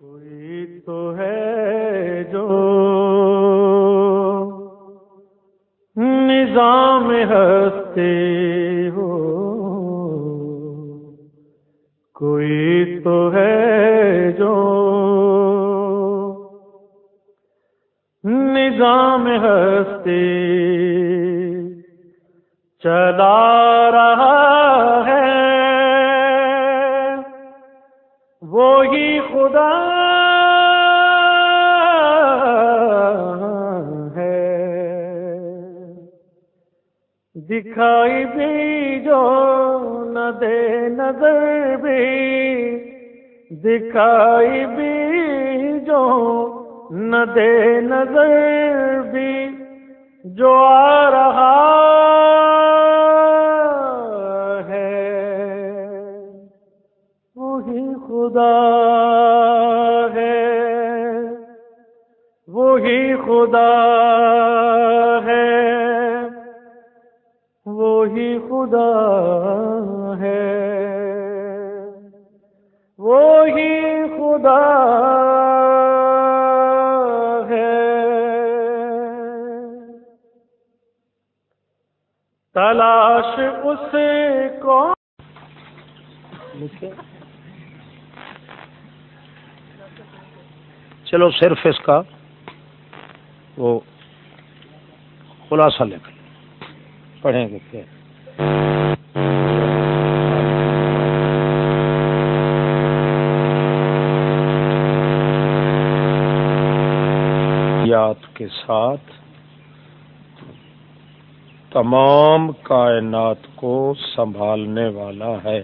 کوئی تو ہے جو نظام ہستے چلو صرف اس کا وہ خلاصہ لے کر پڑھیں گے پھر۔ یاد کے ساتھ تمام کائنات کو سنبھالنے والا ہے۔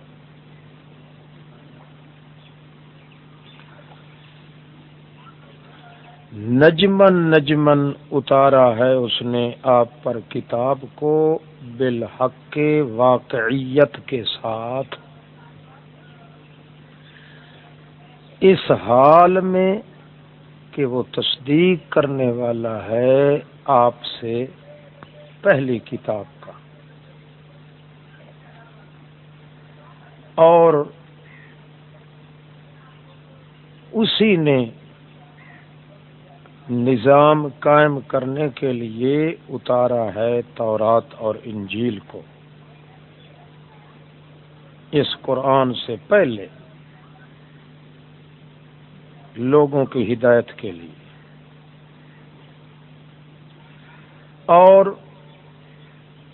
نجمن نجمن اتارا ہے اس نے آپ پر کتاب کو بالحق کے واقعیت کے ساتھ۔ اس حال میں کہ وہ تصدیق کرنے والا ہے آپ سے پہلی کتاب کا۔ اور اسی نے نظام قائم کرنے کے لیے اتارا ہے تورات اور انجیل کو۔ اس قرآن سے پہلے لوگوں کی ہدایت کے لیے۔ اور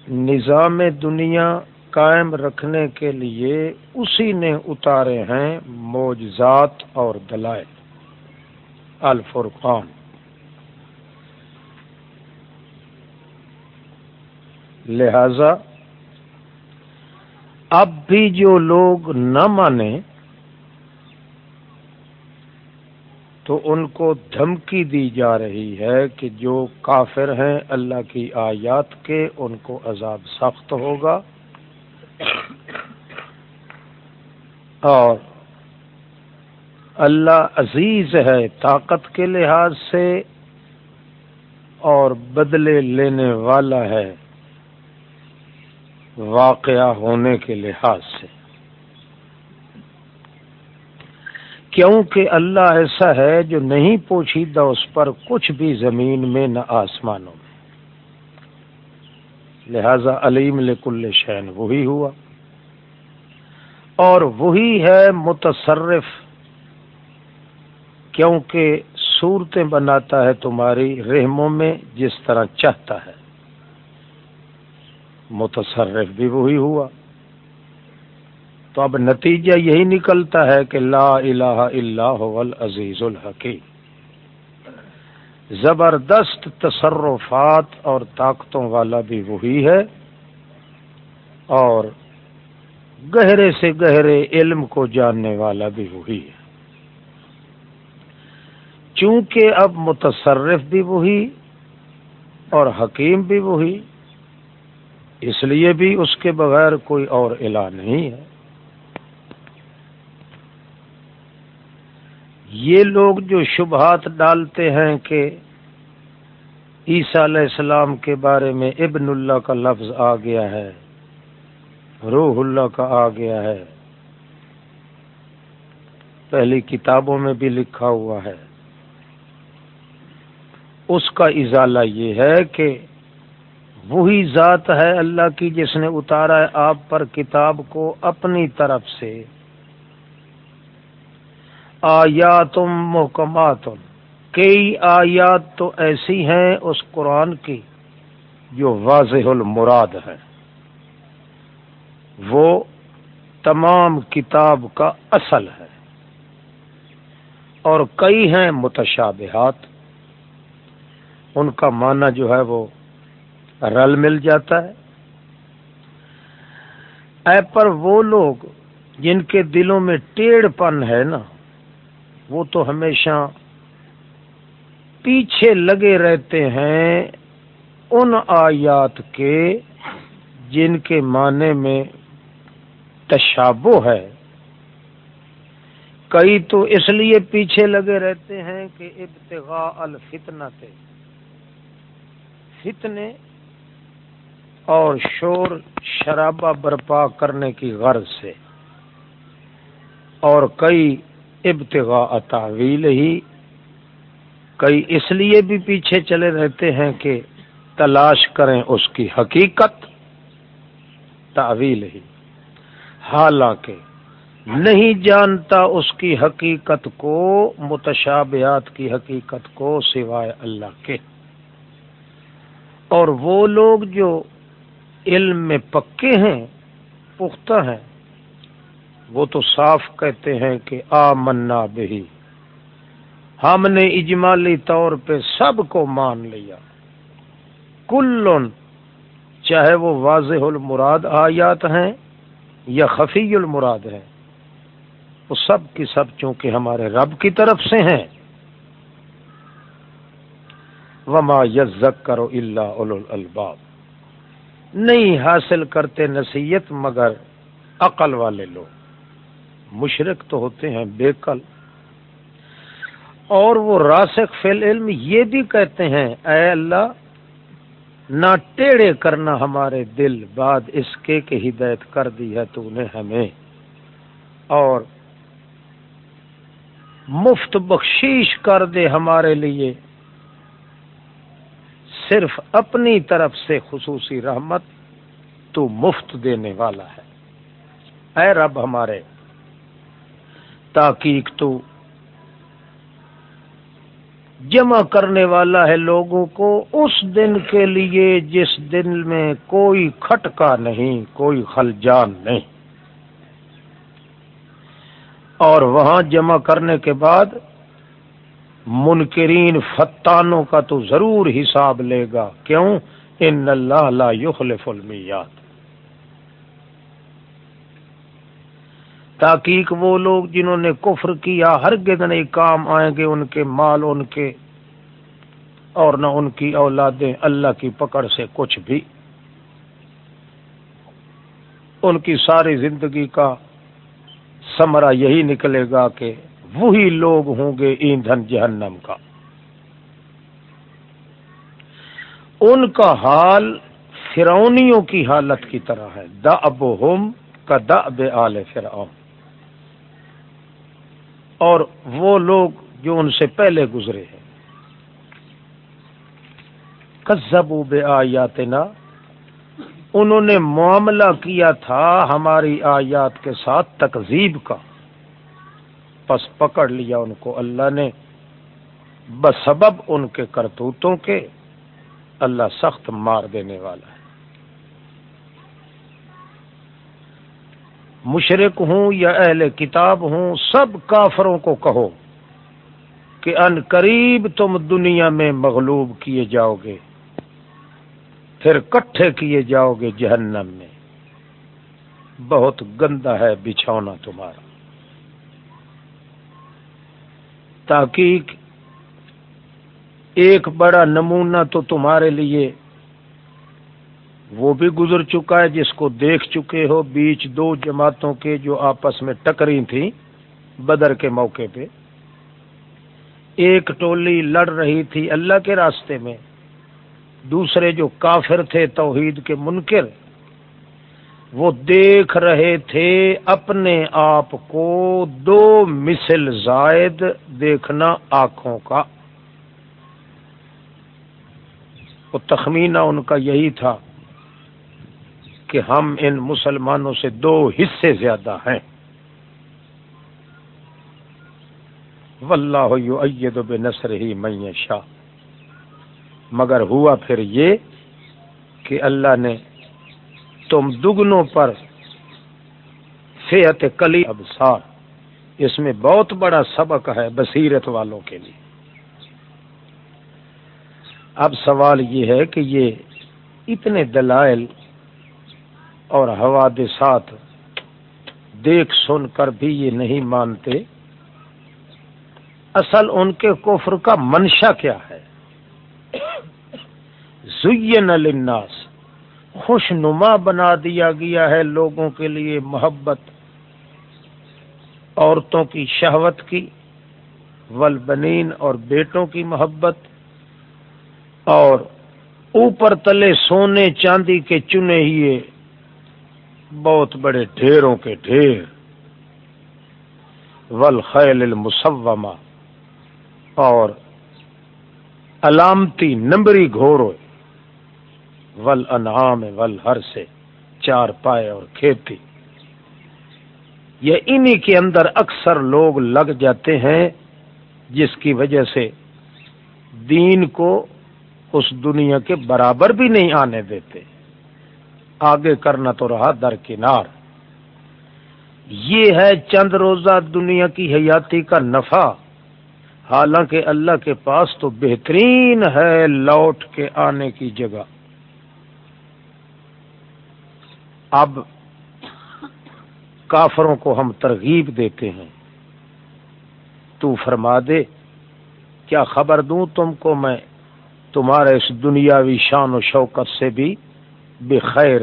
نظام دنیا قائم رکھنے کے لیے اسی نے اتارے ہیں موجزات اور دلائل۔ الفرقان۔ لہذا اب بھی جو لوگ نہ مانے تو ان کو دھمکی دی جا رہی ہے کہ جو کافر ہیں اللہ کی آیات کے، ان کو عذاب سخت ہوگا۔ اور اللہ عزیز ہے طاقت کے لحاظ سے اور بدلے لینے والا ہے۔ واقعہ ہونے کے لحاظ سے۔ کیونکہ اللہ ایسا ہے جو نہیں پوچھیدہ اس پر کچھ بھی زمین میں نہ آسمانوں میں۔ لہذا علیم لکل شین وہی ہوا۔ اور وہی ہے متصرف۔ کیونکہ صورتیں بناتا ہے تمہاری رحموں میں جس طرح چاہتا ہے۔ متصرف بھی وہی ہوا۔ تو اب نتیجہ یہی نکلتا ہے کہ لا الہ الا هو العزیز الحکیم۔ زبردست تصرفات اور طاقتوں والا بھی وہی ہے۔ اور گہرے سے گہرے علم کو جاننے والا بھی وہی ہے۔ چونکہ اب متصرف بھی وہی اور حکیم بھی وہی اس لیے بھی اس کے بغیر کوئی اور الہ نہیں ہے۔ یہ لوگ جو شبہات ڈالتے ہیں کہ عیسیٰ علیہ السلام کے بارے میں ابن اللہ کا لفظ آ گیا ہے، روح اللہ کا آ گیا ہے، پہلی کتابوں میں بھی لکھا ہوا ہے۔ اس کا ازالہ یہ ہے کہ وہی ذات ہے اللہ کی جس نے اتارا ہے آپ پر کتاب کو اپنی طرف سے۔ آیاتم محکماتم کئی آیات تو ایسی ہیں اس قرآن کی جو واضح المراد ہے۔ وہ تمام کتاب کا اصل ہے۔ اور کئی ہیں متشابہات۔ ان کا معنی جو ہے وہ رل مل جاتا ہے۔ اے پر وہ لوگ جن کے دلوں میں ٹیڑھ پن ہے نا، وہ تو ہمیشہ پیچھے لگے رہتے ہیں ان آیات کے جن کے معنی میں تشابو ہے۔ کئی تو اس لیے پیچھے لگے رہتے ہیں کہ ابتغاء الفتنہ تھے فتنے اور شور شرابہ برپا کرنے کی غرض سے۔ اور کئی ابتغاء تعویل ہی، کئی اس لیے بھی پیچھے چلے رہتے ہیں کہ تلاش کریں اس کی حقیقت، تعویل ہی۔ حالانکہ نہیں جانتا اس کی حقیقت کو، متشابہات کی حقیقت کو سوائے اللہ کے۔ اور وہ لوگ جو علم میں پکے ہیں، پختہ ہیں۔ وہ تو صاف کہتے ہیں کہ آ منا بہی۔ ہم نے اجمالی طور پہ سب کو مان لیا۔ کل چاہے وہ واضح المراد آیات ہیں یا خفی المراد ہیں، وہ سب کی سب چونکہ ہمارے رب کی طرف سے ہیں۔ وما یزک کرو اللہ الباب نہیں حاصل کرتے نصیحت مگر عقل والے لوگ۔ مشرق تو ہوتے ہیں بے قل اور وہ راسخ فی علم یہ بھی کہتے ہیں، اے اللہ، نہ ٹیڑے کرنا ہمارے دل بعد اس کے کہ ہدایت کر دی ہے تو نے ہمیں۔ اور مفت بخشیش کر دے ہمارے لیے۔ صرف اپنی طرف سے خصوصی رحمت تو مفت دینے والا ہے۔ اے رب ہمارے تاکیق تو جمع کرنے والا ہے لوگوں کو اس دن کے لیے جس دن میں کوئی کھٹکا نہیں، کوئی خلجان نہیں۔ اور وہاں جمع کرنے کے بعد منکرین فتانوں کا تو ضرور حساب لے گا۔ کیوں؟ ان اللہ لا یخلف المیات۔ تاکہ وہ لوگ جنہوں نے کفر کیا ہر نہیں کام آئیں گے ان کے مال، ان کے اور نہ ان کی اولادیں۔ اللہ کی پکڑ سے کچھ بھی۔ ان کی ساری زندگی کا سمرا یہی نکلے گا کہ وہی لوگ ہوں گے ایندھن جہنم کا۔ ان کا حال فرونیوں کی حالت کی طرح ہے۔ دا اب ہوم کا دا اب آل فرعون۔ اور وہ لوگ جو ان سے پہلے گزرے ہیں۔ کزبو بے آیات انہوں نے معاملہ کیا تھا ہماری آیات کے ساتھ تقزیب کا۔ پس پکڑ لیا ان کو۔ اللہ نے بسبب ان کے کرتوتوں کے اللہ سخت مار دینے والا ہے۔ مشرق ہوں یا اہل کتاب ہوں، سب کافروں کو کہو کہ ان قریب تم دنیا میں مغلوب کیے جاؤ گے، پھر کٹھے کیے جاؤ گے جہنم میں۔ بہت گندا ہے بچھونا تمہارا۔ تحقیق ایک بڑا نمونہ تو تمہارے لیے وہ بھی گزر چکا ہے جس کو دیکھ چکے ہو بیچ دو جماعتوں کے جو آپس میں ٹکری تھیں بدر کے موقع پہ۔ ایک ٹولی لڑ رہی تھی اللہ کے راستے میں، دوسرے جو کافر تھے توحید کے منکر وہ دیکھ رہے تھے اپنے آپ کو دو مثل زائد دیکھنا آنکھوں کا۔ وہ تخمینہ ان کا یہی تھا کہ ہم ان مسلمانوں سے دو حصے زیادہ ہیں۔ واللہ یؤید بنصرہ من یشاء۔ مگر ہوا پھر یہ کہ اللہ نے تم دگنوں پر فیت کلی ابسار اس میں بہت بڑا سبق ہے بصیرت والوں کے لیے۔ اب سوال یہ ہے کہ یہ اتنے دلائل اور حوادثات دیکھ سن کر بھی یہ نہیں مانتے۔ اصل ان کے کفر کا منشا کیا ہے؟ زین للناس۔ خوش نما بنا دیا گیا ہے لوگوں کے لیے محبت، عورتوں کی شہوت کی ولبنین اور بیٹوں کی محبت، اور اوپر تلے سونے چاندی کے چنے ہوئے بہت بڑے ڈھیروں کے ڈھیر۔ ول خیل المسومہ اور علامتی نمبری گھوڑوں۔ ول انعام ول ہر سے چار پائے اور کھیتی۔ یہ انہی کے اندر اکثر لوگ لگ جاتے ہیں جس کی وجہ سے دین کو اس دنیا کے برابر بھی نہیں آنے دیتے۔ آگے کرنا تو رہا درکنار یہ ہے چند روزہ دنیا کی حیاتی کا نفع۔ حالانکہ اللہ کے پاس تو بہترین ہے لوٹ کے آنے کی جگہ۔ اب کافروں کو ہم ترغیب دیتے ہیں۔ تو فرما دے، کیا خبر دوں تم کو میں تمہارے اس دنیاوی شان و شوکت سے بھی بخیر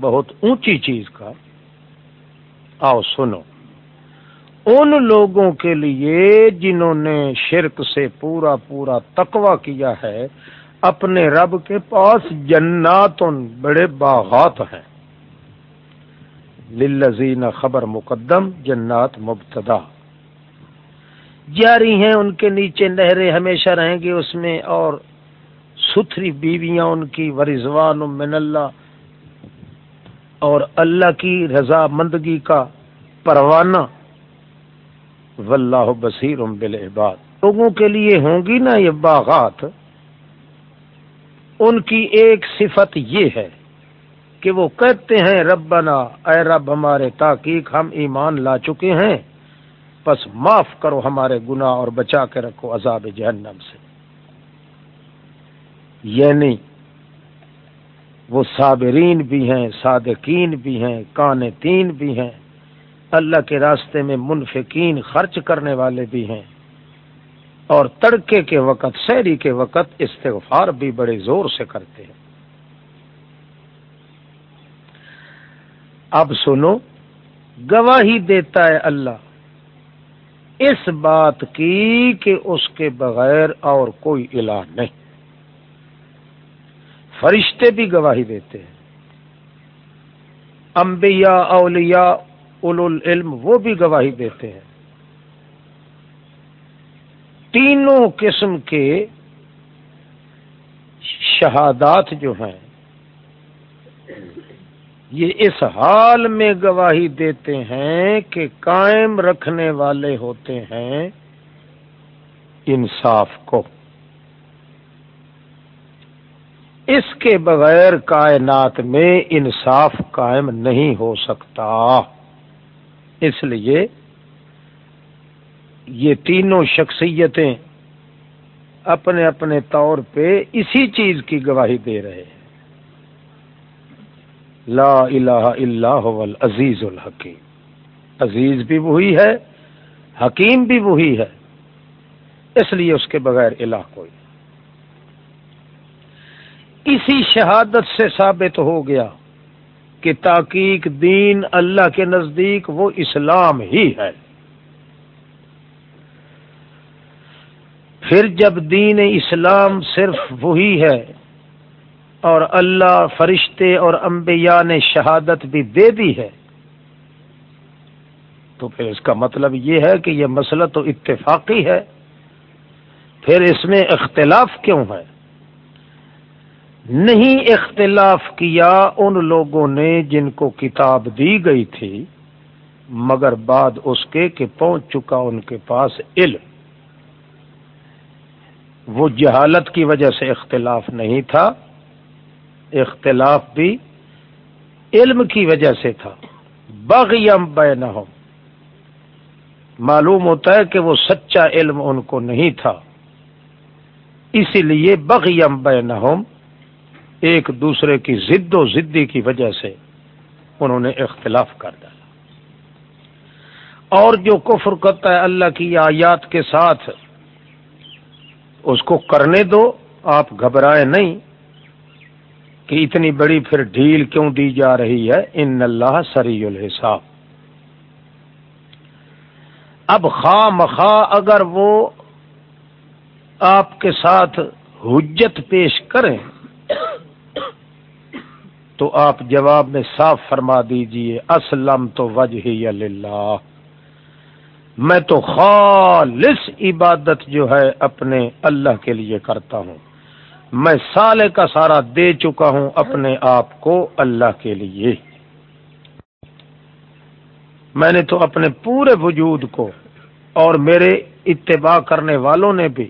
بہت اونچی چیز کا؟ آؤ سنو۔ ان لوگوں کے لیے جنہوں نے شرک سے پورا پورا تقوی کیا ہے، اپنے رب کے پاس جنات بڑے باغات ہیں۔ للذین خبر مقدم جنات مبتدا۔ جاری ہیں ان کے نیچے نہریں ہمیشہ رہیں گے اس میں اور ستھری بیویاں ان کی ورزوان من اللہ، اور اللہ کی رضا مندگی کا پروانہ۔ واللہ بصیر بالعباد۔ لوگوں کے لیے ہوں گی نا یہ باغات، ان کی ایک صفت یہ ہے۔ کہ وہ کہتے ہیں، ربنا، اے رب ہمارے تاکیق ہم ایمان لا چکے ہیں بس معاف کرو ہمارے گناہ اور بچا کے رکھو عذاب جہنم سے. یعنی وہ صابرین بھی ہیں، صادقین بھی ہیں کانتین بھی ہیں، اللہ کے راستے میں منفقین خرچ کرنے والے بھی ہیں، اور تڑکے کے وقت شہری کے وقت استغفار بھی بڑے زور سے کرتے ہیں۔ اب سنو، گواہی دیتا ہے اللہ۔ اس بات کی کہ اس کے بغیر اور کوئی الہ نہیں۔ فرشتے بھی گواہی دیتے ہیں۔ انبیاء، اولیاء اول العلم وہ بھی گواہی دیتے ہیں۔ تینوں قسم کے شہادات جو ہیں یہ اس حال میں گواہی دیتے ہیں کہ قائم رکھنے والے ہوتے ہیں انصاف کو۔ اس کے بغیر کائنات میں انصاف قائم نہیں ہو سکتا۔ اس لیے یہ تینوں شخصیتیں اپنے اپنے طور پہ اسی چیز کی گواہی دے رہے ہیں۔ لا الہ الا هو العزیز الحکیم۔ عزیز بھی وہی ہے، حکیم بھی وہی ہے۔ اس لیے اس کے بغیر الہ کوئی۔ اسی شہادت سے ثابت ہو گیا کہ تاکیق دین اللہ کے نزدیک وہ اسلام ہی ہے۔ پھر جب دین اسلام صرف وہی ہے اور اللہ فرشتے اور انبیاء نے شہادت بھی دے دی ہے۔ تو پھر اس کا مطلب یہ ہے کہ یہ مسئلہ تو اتفاقی ہے۔ پھر اس میں اختلاف کیوں ہے؟ نہیں اختلاف کیا ان لوگوں نے جن کو کتاب دی گئی تھی، مگر بعد اس کے کہ پہنچ چکا ان کے پاس علم۔ وہ جہالت کی وجہ سے اختلاف نہیں تھا۔ اختلاف بھی علم کی وجہ سے تھا۔ بغیم بینہم۔ معلوم ہوتا ہے کہ وہ سچا علم ان کو نہیں تھا۔ اسی لیے بغیم بینہم ایک دوسرے کی ضد و ضدی کی وجہ سے انہوں نے اختلاف کر ڈالا۔ اور جو کفر کرتا ہے اللہ کی آیات کے ساتھ، اس کو کرنے دو، آپ گھبرائے نہیں۔ کہ اتنی بڑی پھر ڈھیل کیوں دی جا رہی ہے؟ ان اللہ سری الحساب۔ اب خواہ مخواہ اگر وہ آپ کے ساتھ حجت پیش کریں، تو آپ جواب میں صاف فرما دیجیے، اسلم تو وجہ اللہ میں تو خالص عبادت جو ہے اپنے اللہ کے لیے کرتا ہوں۔ میں سالے کا سارا دے چکا ہوں اپنے آپ کو اللہ کے لیے۔ میں نے تو اپنے پورے وجود کو اور میرے اتباع کرنے والوں نے بھی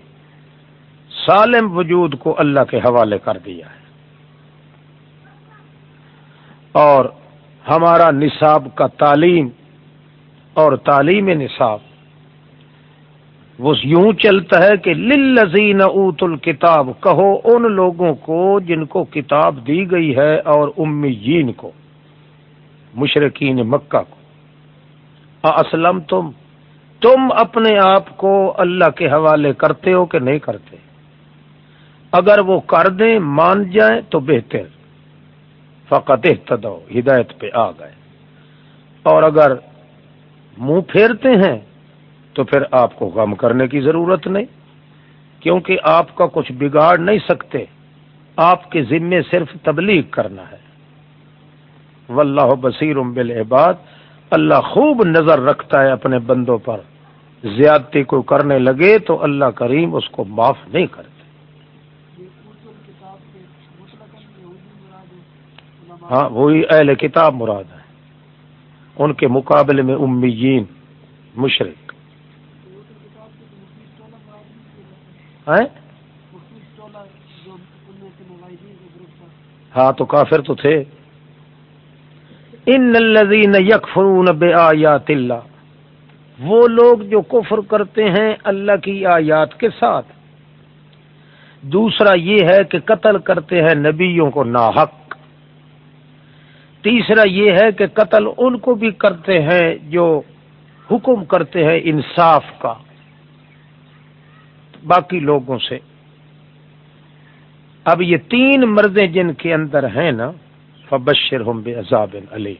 سالم وجود کو اللہ کے حوالے کر دیا ہے۔ اور ہمارا نصاب کا تعلیم اور تعلیم نصاب وہ یوں چلتا ہے کہ للذین اوت الکتاب، کہو ان لوگوں کو جن کو کتاب دی گئی ہے اور امیین کو مشرقین مکہ کو۔ اسلم تم تم اپنے آپ کو اللہ کے حوالے کرتے ہو کہ نہیں کرتے۔ اگر وہ کر دیں، مان جائیں تو بہتر۔ فقط احتدو ہدایت پہ آ گئے۔ اور اگر منہ پھیرتے ہیں تو پھر آپ کو غم کرنے کی ضرورت نہیں، کیونکہ آپ کا کچھ بگاڑ نہیں سکتے۔ آپ کے ذمے صرف تبلیغ کرنا ہے۔ واللہ بصیر بالعباد، اللہ خوب نظر رکھتا ہے اپنے بندوں پر۔ زیادتی کو کرنے لگے تو اللہ کریم اس کو معاف نہیں کرتے۔ ہاں وہی اہل کتاب مراد ہے ان کے مقابلے میں امیین، مشرق۔ ہاں تو کافر تو تھے۔ ان الذین یکفرون بآیات اللہ وہ لوگ جو کفر کرتے ہیں اللہ کی آیات کے ساتھ۔ دوسرا یہ ہے کہ قتل کرتے ہیں نبیوں کو ناحق۔ تیسرا یہ ہے کہ قتل ان کو بھی کرتے ہیں جو حکم کرتے ہیں انصاف کا۔ باقی لوگوں سے۔ اب یہ تین مردیں جن کے اندر ہیں نا فبشر ہم بے عذاب علی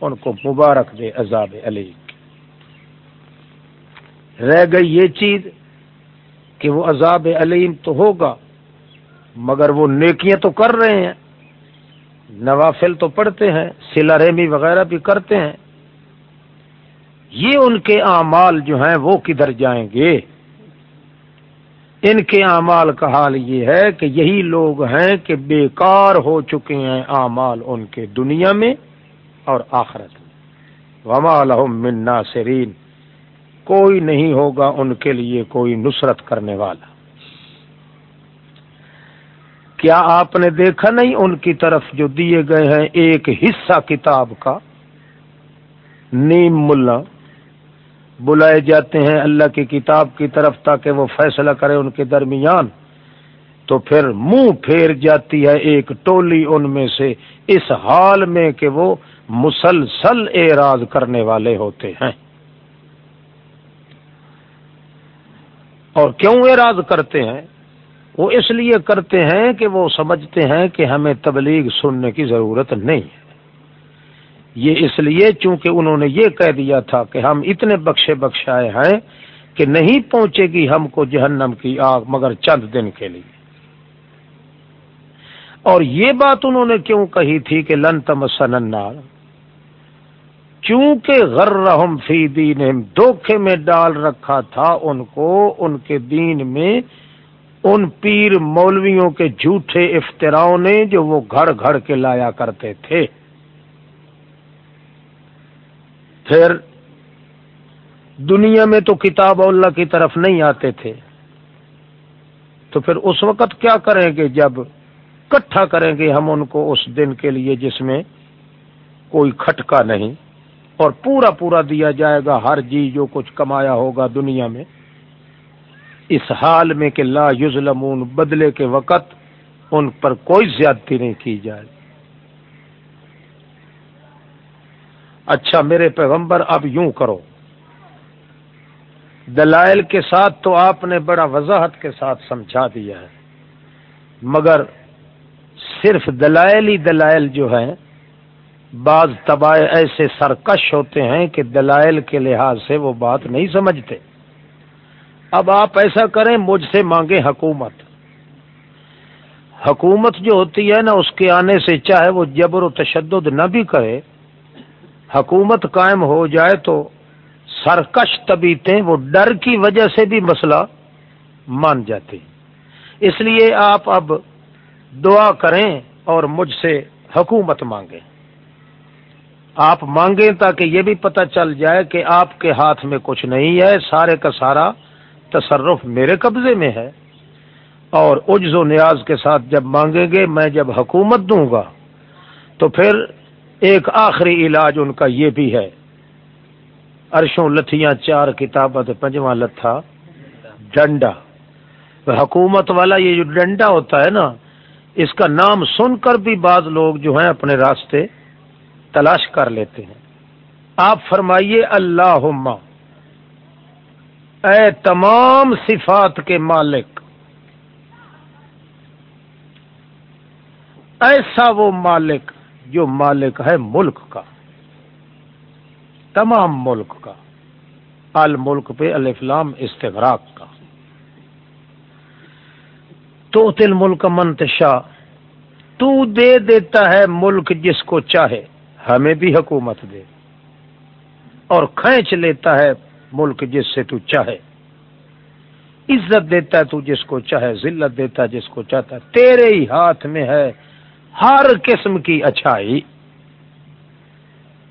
ان کو مبارک دے عذاب علی رہ گئی یہ چیز کہ وہ عذاب علیم تو ہوگا، مگر وہ نیکیاں تو کر رہے ہیں۔ نوافل تو پڑھتے ہیں سلا رحمی وغیرہ بھی کرتے ہیں۔ یہ ان کے اعمال جو ہیں وہ کدھر جائیں گے؟ ان کے اعمال کا حال یہ ہے کہ یہی لوگ ہیں کہ بیکار ہو چکے ہیں اعمال ان کے دنیا میں اور آخرت میں۔ وما لهم من ناصرین کوئی نہیں ہوگا ان کے لیے کوئی نصرت کرنے والا۔ کیا آپ نے دیکھا نہیں ان کی طرف جو دیے گئے ہیں ایک حصہ کتاب کا؟ نیم ملا۔ بلائے جاتے ہیں اللہ کی کتاب کی طرف تاکہ وہ فیصلہ کرے ان کے درمیان۔ تو پھر منہ پھیر جاتی ہے ایک ٹولی ان میں سے، اس حال میں کہ وہ مسلسل اعراض کرنے والے ہوتے ہیں۔ اور کیوں اعراض کرتے ہیں؟ وہ اس لیے کرتے ہیں کہ وہ سمجھتے ہیں کہ ہمیں تبلیغ سننے کی ضرورت نہیں ہے۔ یہ اس لیے چونکہ انہوں نے یہ کہہ دیا تھا کہ ہم اتنے بخشے بخشائے ہیں کہ نہیں پہنچے گی ہم کو جہنم کی آگ مگر چند دن کے لیے۔ اور یہ بات انہوں نے کیوں کہی تھی کہ لن تمسن النار؟ چونکہ غر رحم فی دین دھوکھے میں ڈال رکھا تھا ان کو، ان کے دین میں، ان پیر مولویوں کے جھوٹے افطراؤں نے جو وہ گھڑ گھڑ کے لایا کرتے تھے۔ پھر دنیا میں تو کتاب اللہ کی طرف نہیں آتے تھے۔ تو پھر اس وقت کیا کریں گے جب کٹھا کریں گے ہم ان کو اس دن کے لیے جس میں کوئی کھٹکا نہیں اور پورا پورا دیا جائے گا ہر جی جو کچھ کمایا ہوگا دنیا میں۔ اس حال میں کہ لا یظلمون، بدلے کے وقت ان پر کوئی زیادتی نہیں کی جائے۔ اچھا میرے پیغمبر، اب یوں کرو۔ دلائل کے ساتھ تو آپ نے بڑا وضاحت کے ساتھ سمجھا دیا ہے، مگر صرف دلائل ہی دلائل جو ہیں، بعض تباہ ایسے سرکش ہوتے ہیں کہ دلائل کے لحاظ سے وہ بات نہیں سمجھتے۔ اب آپ ایسا کریں، مجھ سے مانگے حکومت۔ حکومت جو ہوتی ہے نا، اس کے آنے سے چاہے وہ جبر و تشدد نہ بھی کرے حکومت قائم ہو جائے تو سرکش طبیعتیں وہ ڈر کی وجہ سے بھی مسئلہ مان جاتی اس لیے آپ اب دعا کریں اور مجھ سے حکومت مانگیں۔ آپ مانگیں تاکہ یہ بھی پتہ چل جائے کہ آپ کے ہاتھ میں کچھ نہیں ہے، سارے کا سارا تصرف میرے قبضے میں ہے۔ اور عجز و نیاز کے ساتھ جب مانگیں گے، میں جب حکومت دوں گا تو پھر ایک آخری علاج ان کا یہ بھی ہے۔ ارشوں لتھیاں، چار کتابت پنجواں لتھا۔ ڈنڈا۔ حکومت والا یہ جو ڈنڈا ہوتا ہے نا، اس کا نام سن کر بھی بعض لوگ جو ہیں اپنے راستے تلاش کر لیتے ہیں۔ آپ فرمائیے اللہ اے تمام صفات کے مالک۔ ایسا وہ مالک جو مالک ہے ملک کا، تمام ملک کا الملک پہ الفلام استغراق کا۔ تو تل ملک منتشا تو دے دیتا ہے ملک جس کو چاہے، ہمیں بھی حکومت دے۔ اور کھینچ لیتا ہے ملک جس سے تو چاہے۔ عزت دیتا ہے تو جس کو چاہے، ذلت دیتا ہے جس کو چاہتا ہے۔ تیرے ہی ہاتھ میں ہے ہر قسم کی اچھائی،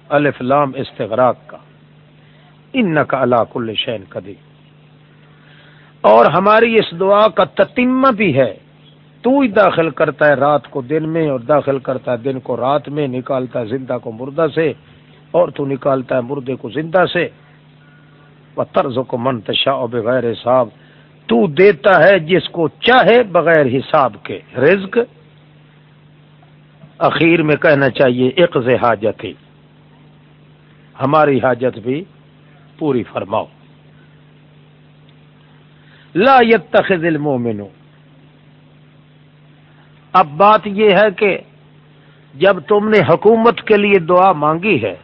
الف لام استغراق کا۔ ان کا اللہ کل شین کدی اور ہماری اس دعا کا تتیمہ بھی ہے۔ تو ہی داخل کرتا ہے رات کو دن میں اور داخل کرتا ہے دن کو رات میں، نکالتا ہے زندہ کو مردہ سے اور تو نکالتا ہے مردے کو زندہ سے۔ وہ طرز کو منتشا اور بغیر حساب۔ تو دیتا ہے جس کو چاہے بغیر حساب کے۔ رزق اخیر میں کہنا چاہیے اقز حاجت ہی ہماری حاجت بھی پوری فرماؤ۔ لا يتخذ المؤمن۔ اب بات یہ ہے کہ جب تم نے حکومت کے لیے دعا مانگی ہے،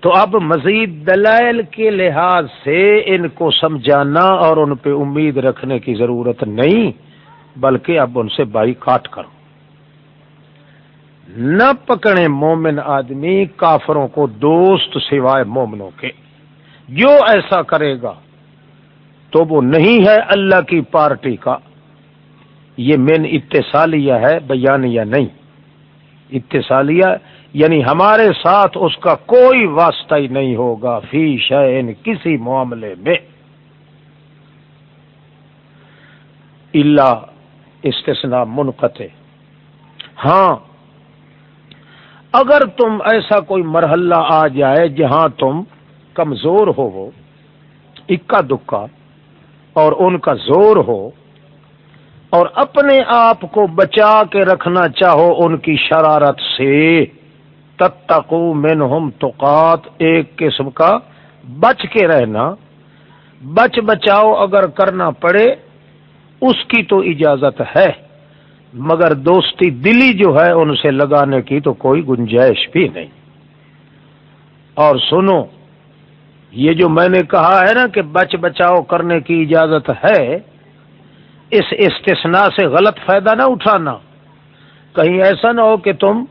تو اب مزید دلائل کے لحاظ سے ان کو سمجھانا اور ان پہ امید رکھنے کی ضرورت نہیں، بلکہ اب ان سے بائی کاٹ کرو۔ نہ پکڑے مومن آدمی کافروں کو دوست سوائے مومنوں کے۔ جو ایسا کرے گا تو وہ نہیں ہے اللہ کی پارٹی کا۔ یہ مین اتصالیہ ہے، بیانیہ نہیں۔ اتصالیہ یعنی ہمارے ساتھ اس کا کوئی واسطہ ہی نہیں ہوگا فی شین کسی معاملے میں۔ اللہ استثنا منقطع۔ ہاں اگر تم ایسا کوئی مرحلہ آ جائے جہاں تم کمزور ہو وہ اکا دکا، اور ان کا زور ہو، اور اپنے آپ کو بچا کے رکھنا چاہو ان کی شرارت سے، تتقو منہم تقات، ایک قسم کا بچ کے رہنا۔ بچ بچاؤ اگر کرنا پڑے، اس کی تو اجازت ہے۔ مگر دوستی دلی جو ہے ان سے لگانے کی تو کوئی گنجائش بھی نہیں۔ اور سنو، یہ جو میں نے کہا ہے نا کہ بچ بچاؤ کرنے کی اجازت ہے، اس استثناء سے غلط فائدہ نہ اٹھانا۔ کہیں ایسا نہ ہو کہ تم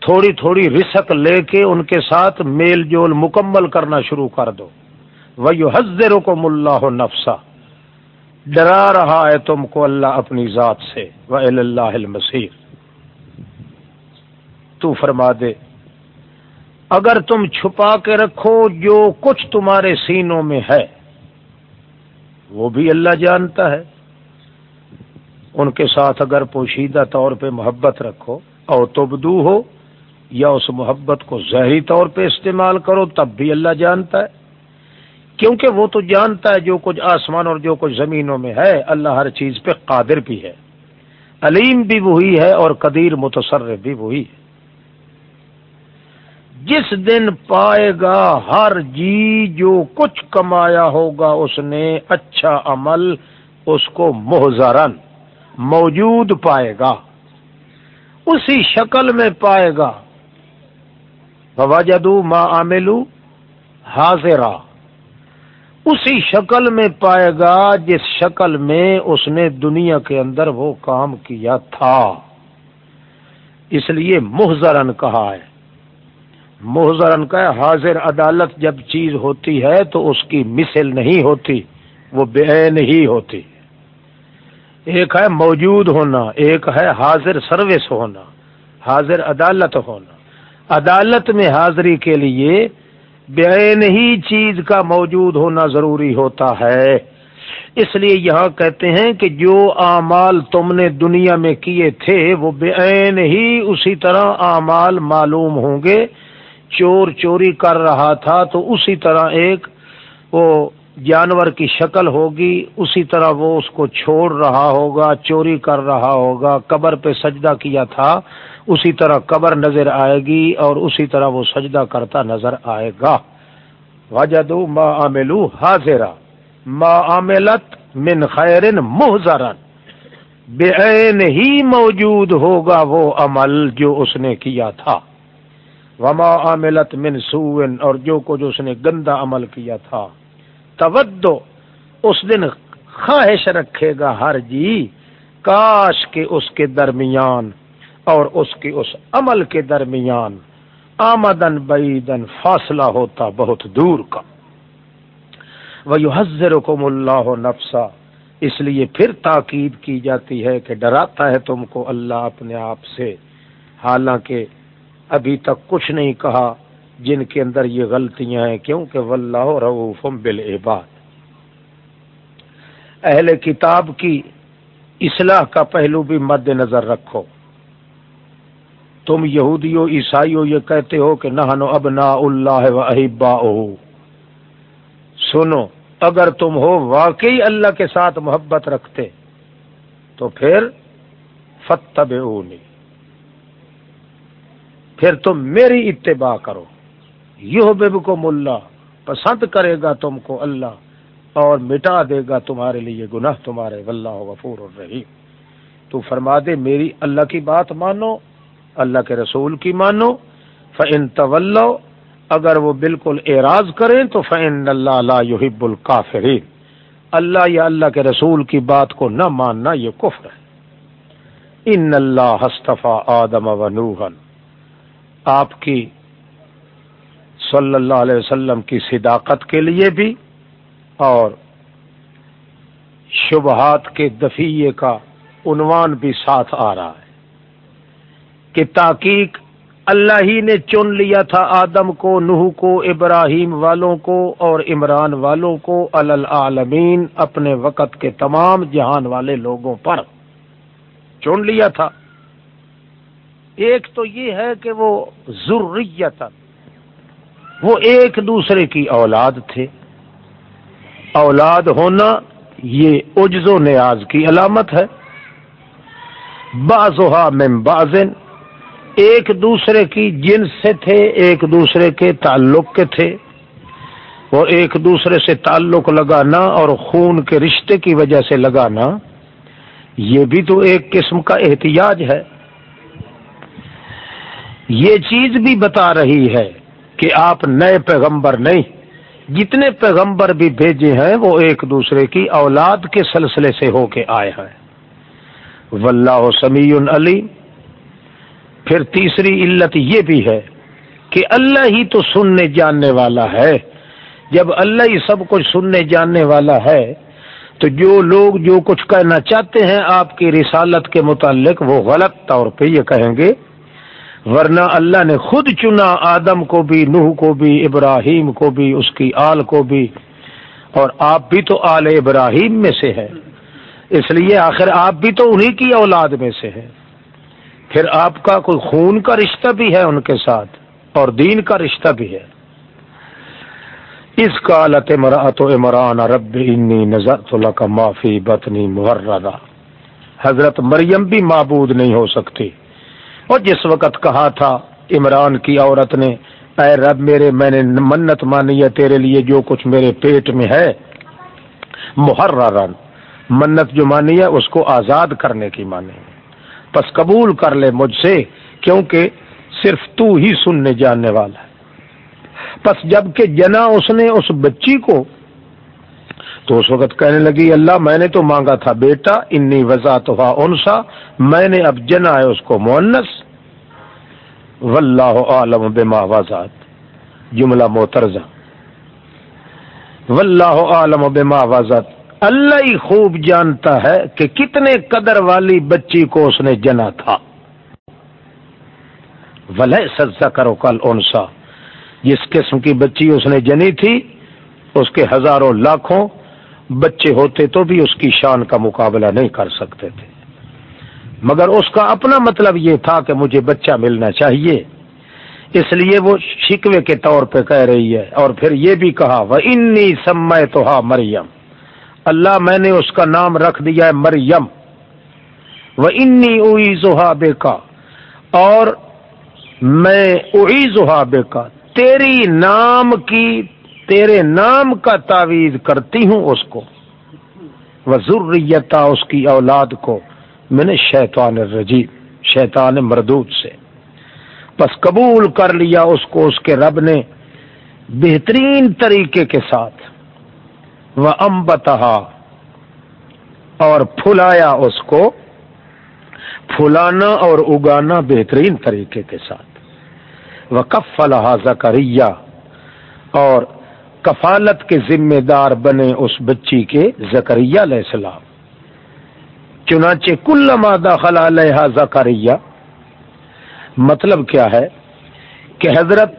تھوڑی تھوڑی رسک لے کے ان کے ساتھ میل جول مکمل کرنا شروع کر دو۔ وہ حضر کو ملا ہو نفسا ڈرا رہا ہے تم کو اللہ اپنی ذات سے وہ اللہ تو فرما دے، اگر تم چھپا کے رکھو جو کچھ تمہارے سینوں میں ہے، وہ بھی اللہ جانتا ہے۔ ان کے ساتھ اگر پوشیدہ طور پہ محبت رکھو اور تبدو ہو، یا اس محبت کو ظاہری طور پہ استعمال کرو، تب بھی اللہ جانتا ہے۔ کیونکہ وہ تو جانتا ہے جو کچھ آسمان اور جو کچھ زمینوں میں ہے، اللہ ہر چیز پہ قادر بھی ہے۔ علیم بھی وہی ہے اور قدیر متصر بھی وہی ہے۔ جس دن پائے گا ہر جی جو کچھ کمایا ہوگا، اس نے اچھا عمل اس کو محضرن موجود پائے گا۔ اسی شکل میں پائے گا۔ بابا جدو ماں عاملو حاضرہ اسی شکل میں پائے گا جس شکل میں اس نے دنیا کے اندر وہ کام کیا تھا۔ اس لیے محضرن کہا ہے۔ محضرن کا حاضر عدالت جب چیز ہوتی ہے تو اس کی مثل نہیں ہوتی، وہ بے نہیں ہوتی۔ ایک ہے موجود ہونا، ایک ہے حاضر سروس ہونا، حاضر عدالت ہونا۔ عدالت میں حاضری کے لیے بے نہیں چیز کا موجود ہونا ضروری ہوتا ہے۔ اس لیے یہاں کہتے ہیں کہ جو اعمال تم نے دنیا میں کیے تھے، وہ بے ہی اسی طرح اعمال معلوم ہوں گے۔ چور چوری کر رہا تھا تو اسی طرح ایک وہ جانور کی شکل ہوگی، اسی طرح وہ اس کو چھوڑ رہا ہوگا، چوری کر رہا ہوگا۔ قبر پہ سجدہ کیا تھا۔ اسی طرح قبر نظر آئے گی اور اسی طرح وہ سجدہ کرتا نظر آئے گا۔ وجدو ما عاملو حاضرہ ما عاملت من خیر محضرن بے ہی موجود ہوگا وہ عمل جو اس نے کیا تھا۔ وما عاملت من سوئن اور جو کچھ اس نے گندا عمل کیا تھا۔ تودو اس دن خواہش رکھے گا ہر جی۔ کاش کے اس کے درمیان اور اس کے اس عمل کے درمیان آمدن بعیدن فاصلہ ہوتا بہت دور کا۔ وہ حضر کو اللہ نفسا۔ اس لیے پھر تاکید کی جاتی ہے کہ ڈراتا ہے تم کو اللہ اپنے آپ سے۔ حالانکہ ابھی تک کچھ نہیں کہا جن کے اندر یہ غلطیاں ہیں، کیونکہ واللہ رعوفم بالعباد۔ اہل کتاب کی اصلاح کا پہلو بھی مد نظر رکھو۔ تم یہودیو، عیسائیو یہ کہتے ہو کہ نہ ابنا اللہ و احبا سنو، اگر تم ہو واقعی اللہ کے ساتھ محبت رکھتے، تو پھر فتب پھر تم میری اتباع کرو۔ یہ بے کو ملا، پسند کرے گا تم کو اللہ، اور مٹا دے گا تمہارے لیے گناہ تمہارے۔ واللہ غفور الرحیم۔ تو فرما دے، میری اللہ کی بات مانو اللہ کے رسول کی مانو فن طول اگر وہ بالکل اعراض کریں تو فن اللہ یحب الکافرین اللہ یا اللہ کے رسول کی بات کو نہ ماننا یہ کفر ہے۔ ان اللہ ہستفا آدم و نوحن آپ کی صلی اللہ علیہ وسلم کی صداقت کے لیے بھی اور شبہات کے دفیے کا عنوان بھی ساتھ آ رہا ہے۔ کہ تاکیق اللہ ہی نے چن لیا تھا آدم کو، نوح کو، ابراہیم والوں کو اور عمران والوں کو العالمین اپنے وقت کے تمام جہان والے لوگوں پر چن لیا تھا۔ ایک تو یہ ہے کہ وہ ضروریت وہ ایک دوسرے کی اولاد تھے۔ اولاد ہونا یہ عجز و نیاز کی علامت ہے۔ بازوہا میں بازن ایک دوسرے کی جنس سے تھے، ایک دوسرے کے تعلق کے تھے۔ اور ایک دوسرے سے تعلق لگانا اور خون کے رشتے کی وجہ سے لگانا، یہ بھی تو ایک قسم کا احتیاج ہے۔ یہ چیز بھی بتا رہی ہے کہ آپ نئے پیغمبر نہیں۔ جتنے پیغمبر بھی بھیجے ہیں، وہ ایک دوسرے کی اولاد کے سلسلے سے ہو کے آئے ہیں۔ واللہ سمیع علی پھر تیسری علت یہ بھی ہے کہ اللہ ہی تو سننے جاننے والا ہے۔ جب اللہ ہی سب کچھ سننے جاننے والا ہے، تو جو لوگ جو کچھ کہنا چاہتے ہیں آپ کی رسالت کے متعلق، وہ غلط طور پہ یہ کہیں گے۔ ورنہ اللہ نے خود چنا آدم کو بھی، نوح کو بھی، ابراہیم کو بھی، اس کی آل کو بھی۔ اور آپ بھی تو آل ابراہیم میں سے ہے اس لیے آخر آپ بھی تو انہی کی اولاد میں سے ہے پھر آپ کا کوئی خون کا رشتہ بھی ہے ان کے ساتھ اور دین کا رشتہ بھی ہے۔ اس کا کالت مرات عمران، رب انی نظر کا معافی بتنی محردا حضرت مریم بھی معبود نہیں ہو سکتی اور جس وقت کہا تھا عمران کی عورت نے، اے رب میرے، میں نے منت مانی ہے، تیرے لیے جو کچھ میرے پیٹ میں ہے محررن منت جو مانی ہے، اس کو آزاد کرنے کی مانی پس قبول کر لے مجھ سے، کیونکہ صرف تو ہی سننے جاننے والا ہے۔ پس جبکہ جنا اس نے اس بچی کو، تو اس وقت کہنے لگی، اللہ میں نے تو مانگا تھا بیٹا، انی وضاحت ہوا انسا، میں نے اب جنا ہے اس کو مونس واللہ عالم بما وضاحت جملہ موترزہ واللہ عالم بما وضاحت اللہ ہی خوب جانتا ہے کہ کتنے قدر والی بچی کو اس نے جنا تھا۔ ولے سزا کرو کل انسا جس قسم کی بچی اس نے جنی تھی، اس کے ہزاروں لاکھوں بچے ہوتے تو بھی اس کی شان کا مقابلہ نہیں کر سکتے تھے۔ مگر اس کا اپنا مطلب یہ تھا کہ مجھے بچہ ملنا چاہیے۔ اس لیے وہ شکوے کے طور پہ کہہ رہی ہے اور پھر یہ بھی کہا وہ انی سمے تو مریم اللہ میں نے اس کا نام رکھ دیا ہے مریم۔ وہ انی اوئی زحابے کا اور میں اوئی زحابے کا تیری نام کی، تیرے نام کا تعویذ کرتی ہوں اس کو۔ وزریتا اس کی اولاد کو۔ میں نے شیطان الرجیم، شیطان مردود سے۔ پس قبول کر لیا اس کو اس کے رب نے۔ بہترین طریقے کے ساتھ۔ وہ امبتہا اور پھلایا اس کو۔ پھلانا اور اگانا بہترین طریقے کے ساتھ۔ وکف الحا زکریہ اور کفالت کے ذمہ دار بنے اس بچی کے زکریہ علیہ السلام۔ چنانچہ کل مادہ خلا علیہ زکریہ مطلب کیا ہے؟ کہ حضرت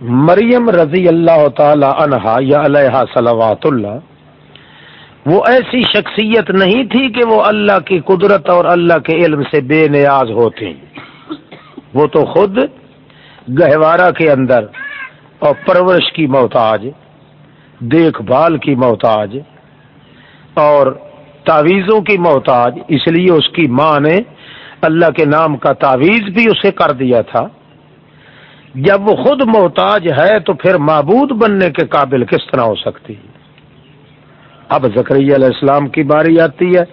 مریم رضی اللہ تعالی عنہا یا علیہ صلوات اللہ۔ وہ ایسی شخصیت نہیں تھی کہ وہ اللہ کی قدرت اور اللہ کے علم سے بے نیاز ہوتی۔ وہ تو خود گہوارہ کے اندر اور پرورش کی محتاج، دیکھ بھال کی محتاج اور تعویذوں کی محتاج، اس لیے اس کی ماں نے اللہ کے نام کا تعویذ بھی اسے کر دیا تھا۔ جب وہ خود محتاج ہے تو پھر معبود بننے کے قابل کس طرح ہو سکتی؟ ہے اب زکری علیہ السلام کی باری آتی ہے۔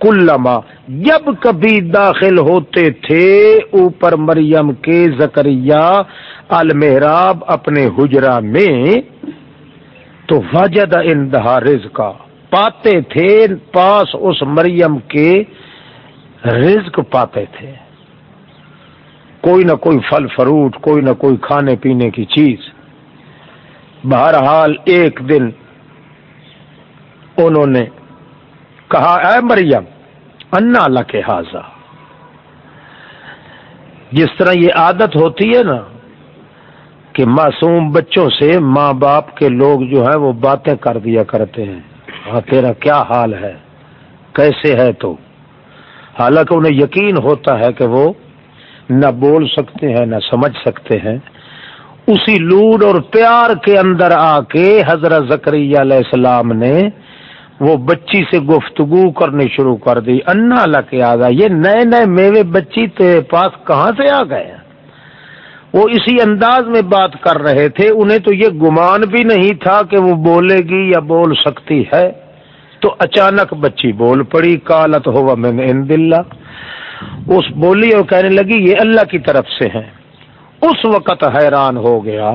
کلما، جب کبھی داخل ہوتے تھے اوپر مریم کے زکریہ المحراب اپنے حجرا میں، تو وجد اندہا رزق پاتے تھے، پاس اس مریم کے رزق پاتے تھے۔ کوئی نہ کوئی پھل فروٹ، کوئی نہ کوئی کھانے پینے کی چیز۔ بہرحال ایک دن انہوں نے کہا، اے مریم، انا اللہ کے حاضہ جس طرح یہ عادت ہوتی ہے نا کہ معصوم بچوں سے ماں باپ کے لوگ جو ہیں وہ باتیں کر دیا کرتے ہیں ہاں تیرا کیا حال ہے؟ کیسے ہے تو؟ حالانکہ انہیں یقین ہوتا ہے کہ وہ نہ بول سکتے ہیں، نہ سمجھ سکتے ہیں۔ اسی لوڈ اور پیار کے اندر آ کے حضرت زکری علیہ السلام نے وہ بچی سے گفتگو کرنی شروع کر دی۔ انا اللہ کے یہ نئے نئے میوے بچی تیرے پاس کہاں سے آ گئے وہ اسی انداز میں بات کر رہے تھے، انہیں تو یہ گمان بھی نہیں تھا کہ وہ بولے گی یا بول سکتی ہے۔ تو اچانک بچی بول پڑی کالت ہوا میں ان دلہ اس بولی اور کہنے لگی، یہ اللہ کی طرف سے ہے اس وقت حیران ہو گیا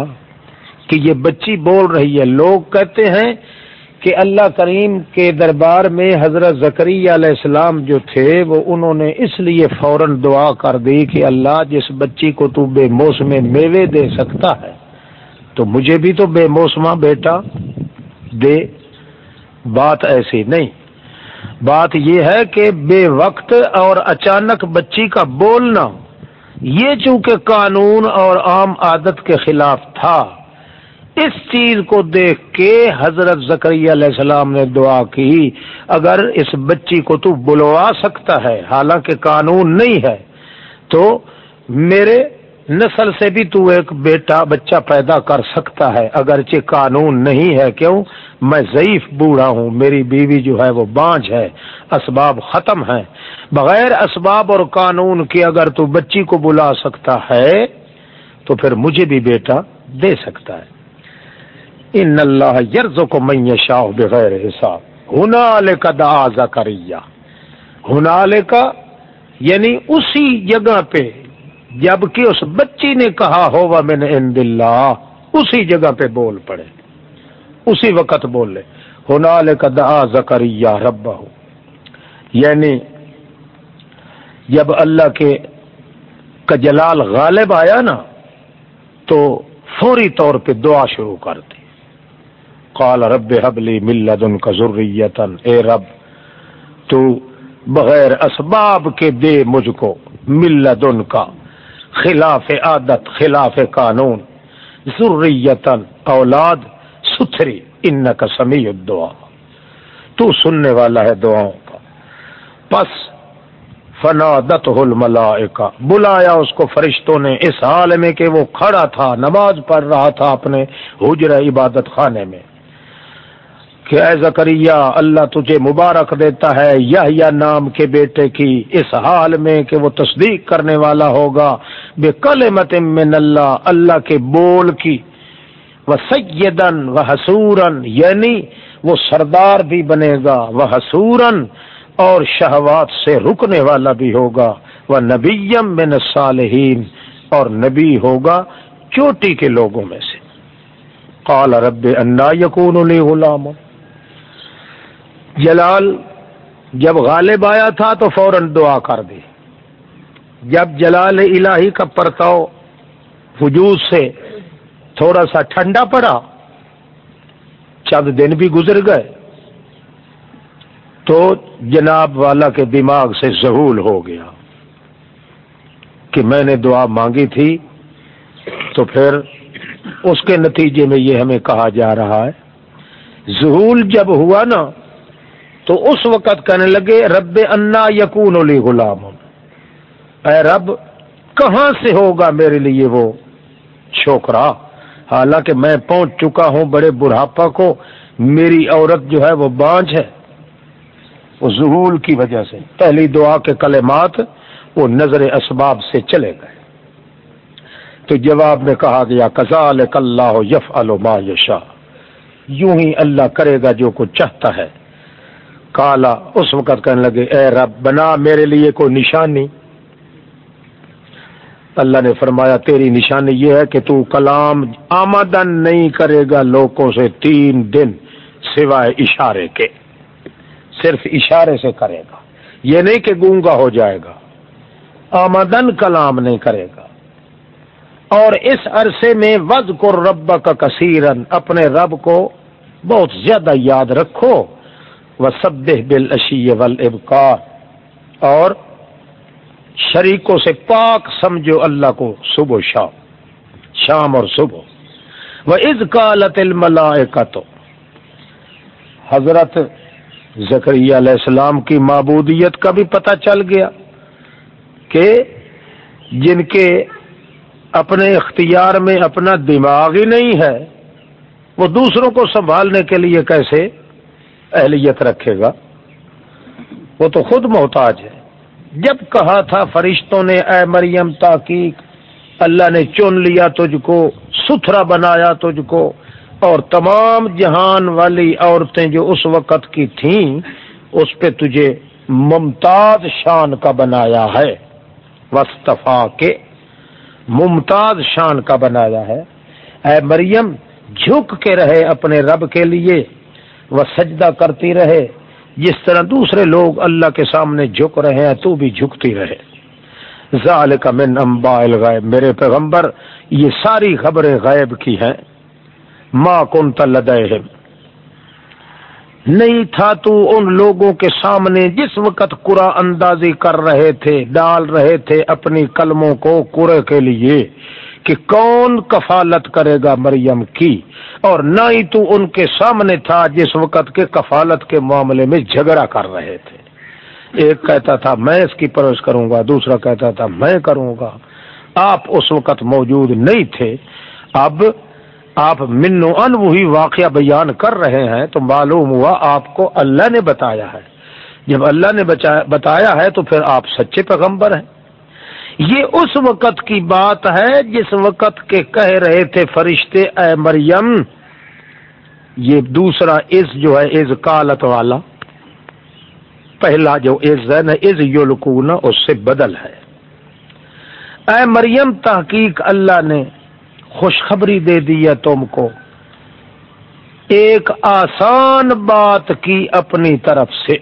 کہ یہ بچی بول رہی ہے۔ لوگ کہتے ہیں کہ اللہ کریم کے دربار میں حضرت زکری علیہ السلام جو تھے وہ انہوں نے اس لیے فوراً دعا کر دی کہ اللہ جس بچی کو تو بے موسم میوے دے سکتا ہے، تو مجھے بھی تو بے موسما بیٹا دے۔ بات ایسی نہیں۔ بات یہ ہے کہ بے وقت اور اچانک بچی کا بولنا یہ چونکہ قانون اور عام عادت کے خلاف تھا۔ اس چیز کو دیکھ کے حضرت زکری علیہ السلام نے دعا کی، اگر اس بچی کو تو بلوا سکتا ہے، حالانکہ قانون نہیں ہے۔ تو میرے نسل سے بھی تو ایک بیٹا بچہ پیدا کر سکتا ہے، اگرچہ قانون نہیں ہے۔ کیوں؟ میں ضعیف بوڑھا ہوں، میری بیوی جو ہے وہ بانج ہے، اسباب ختم ہے بغیر اسباب اور قانون کے اگر تو بچی کو بلا سکتا ہے، تو پھر مجھے بھی بیٹا دے سکتا ہے۔ ان اللہ یرز کو میں شاہ بغیر حساب۔ ہنال کا دا زکریہ ہنال کا یعنی اسی جگہ پہ جبکہ اس بچی نے کہا ہوا میں نے ان دلہ اسی جگہ پہ بول پڑے۔ اسی وقت بولے ہنال کا دا زکریہ رب یعنی جب اللہ کے کا جلال غالب آیا نا، تو فوری طور پہ دعا شروع کر دی قال رب حبلی ملت ان کا ضروریتن اے رب، تو بغیر اسباب کے دے مجھ کو ملت ان کا خلاف عادت، خلاف قانون ضروریتن اولاد ستھری ان کا سمیع دعا تو سننے والا ہے دعاؤں کا۔ پس فنادت الملائکہ، بلایا اس کو فرشتوں نے اس حال میں کہ وہ کھڑا تھا، نماز پڑھ رہا تھا اپنے حجر عبادت خانے میں۔ کہ اے زکریہ اللہ تجھے مبارک دیتا ہے یا نام کے بیٹے کی۔ اس حال میں کہ وہ تصدیق کرنے والا ہوگا۔ بے کل من اللہ اللہ کے بول کی۔ وہ سیدن و حسورن یعنی وہ سردار بھی بنے گا۔ وہ حسورن اور شہوات سے رکنے والا بھی ہوگا۔ وہ نبیم من صالحین اور نبی ہوگا چوٹی کے لوگوں میں سے۔ قال رب انا یقون غلام جلال جب غالب آیا تھا تو فوراً دعا کر دی۔ جب جلال الہی کا پرتاؤ وجود سے تھوڑا سا ٹھنڈا پڑا، چند دن بھی گزر گئے تو جناب والا کے دماغ سے ظہول ہو گیا کہ میں نے دعا مانگی تھی تو پھر اس کے نتیجے میں یہ ہمیں کہا جا رہا ہے۔ ظہول جب ہوا نا تو اس وقت کہنے لگے، رب انا یقون علی غلام. اے رب، کہاں سے ہوگا میرے لیے وہ چھوکرا؟ حالانکہ میں پہنچ چکا ہوں بڑے بڑھاپا کو، میری عورت جو ہے وہ بانج ہے۔ وہ ظہول کی وجہ سے۔ پہلی دعا کے کلمات وہ نظر اسباب سے چلے گئے۔ تو جواب میں کہا گیا کزال اللہ یف ما یشا یوں ہی اللہ کرے گا جو کچھ چاہتا ہے۔ کالا اس وقت کہنے لگے، اے رب، بنا میرے لیے کوئی نشانی۔ اللہ نے فرمایا، تیری نشانی یہ ہے کہ تو کلام آمدن نہیں کرے گا لوگوں سے تین دن سوائے اشارے کے۔ صرف اشارے سے کرے گا۔ یہ نہیں کہ گونگا ہو جائے گا۔ آمدن کلام نہیں کرے گا۔ اور اس عرصے میں وز کو رب کا کثیرن اپنے رب کو بہت زیادہ یاد رکھو۔ وہ بل اشی اور شریکوں سے پاک سمجھو اللہ کو صبح شام شام اور صبح۔ وہ از کا لطل کا تو حضرت زکری علیہ السلام کی معبودیت کا بھی پتہ چل گیا کہ جن کے اپنے اختیار میں اپنا دماغ ہی نہیں ہے، وہ دوسروں کو سنبھالنے کے لیے کیسے اہلیت رکھے گا۔ وہ تو خود محتاج ہے۔ جب کہا تھا فرشتوں نے، اے مریم تاکیق اللہ نے چن لیا تجھ کو، ستھرا بنایا تجھ کو، اور تمام جہان والی عورتیں جو اس وقت کی تھیں، اس پہ تجھے ممتاز شان کا بنایا ہے۔ وصطفا کے ممتاز شان کا بنایا ہے۔ اے مریم، جھک کے رہے اپنے رب کے لیے۔ وہ سجدہ کرتی رہے۔ جس طرح دوسرے لوگ اللہ کے سامنے جھک رہے ہیں، تو بھی جھکتی رہے۔ ذالک من انباء الغیب۔ میرے پیغمبر، یہ ساری خبریں غیب کی ہیں۔ ما کنت لدیہم۔ نہیں تھا تو ان لوگوں کے سامنے جس وقت قرآ اندازی کر رہے تھے، ڈال رہے تھے اپنی قلموں کو قرے کے لیے۔ کہ کون کفالت کرے گا مریم کی؟ اور نہ ہی تو ان کے سامنے تھا جس وقت کے کفالت کے معاملے میں جھگڑا کر رہے تھے۔ ایک کہتا تھا، میں اس کی پرورش کروں گا، دوسرا کہتا تھا، میں کروں گا۔ آپ اس وقت موجود نہیں تھے۔ اب آپ منو ان وہی واقعہ بیان کر رہے ہیں تو معلوم ہوا آپ کو اللہ نے بتایا ہے۔ جب اللہ نے بتایا ہے تو پھر آپ سچے پیغمبر ہیں۔ یہ اس وقت کی بات ہے جس وقت کے کہہ رہے تھے فرشتے، اے مریم، یہ دوسرا از جو ہے از کالت والا، پہلا جو از ہے نا از یو اس سے بدل ہے۔ اے مریم، تحقیق اللہ نے خوشخبری دے دی ہے تم کو۔ ایک آسان بات کی اپنی طرف سے،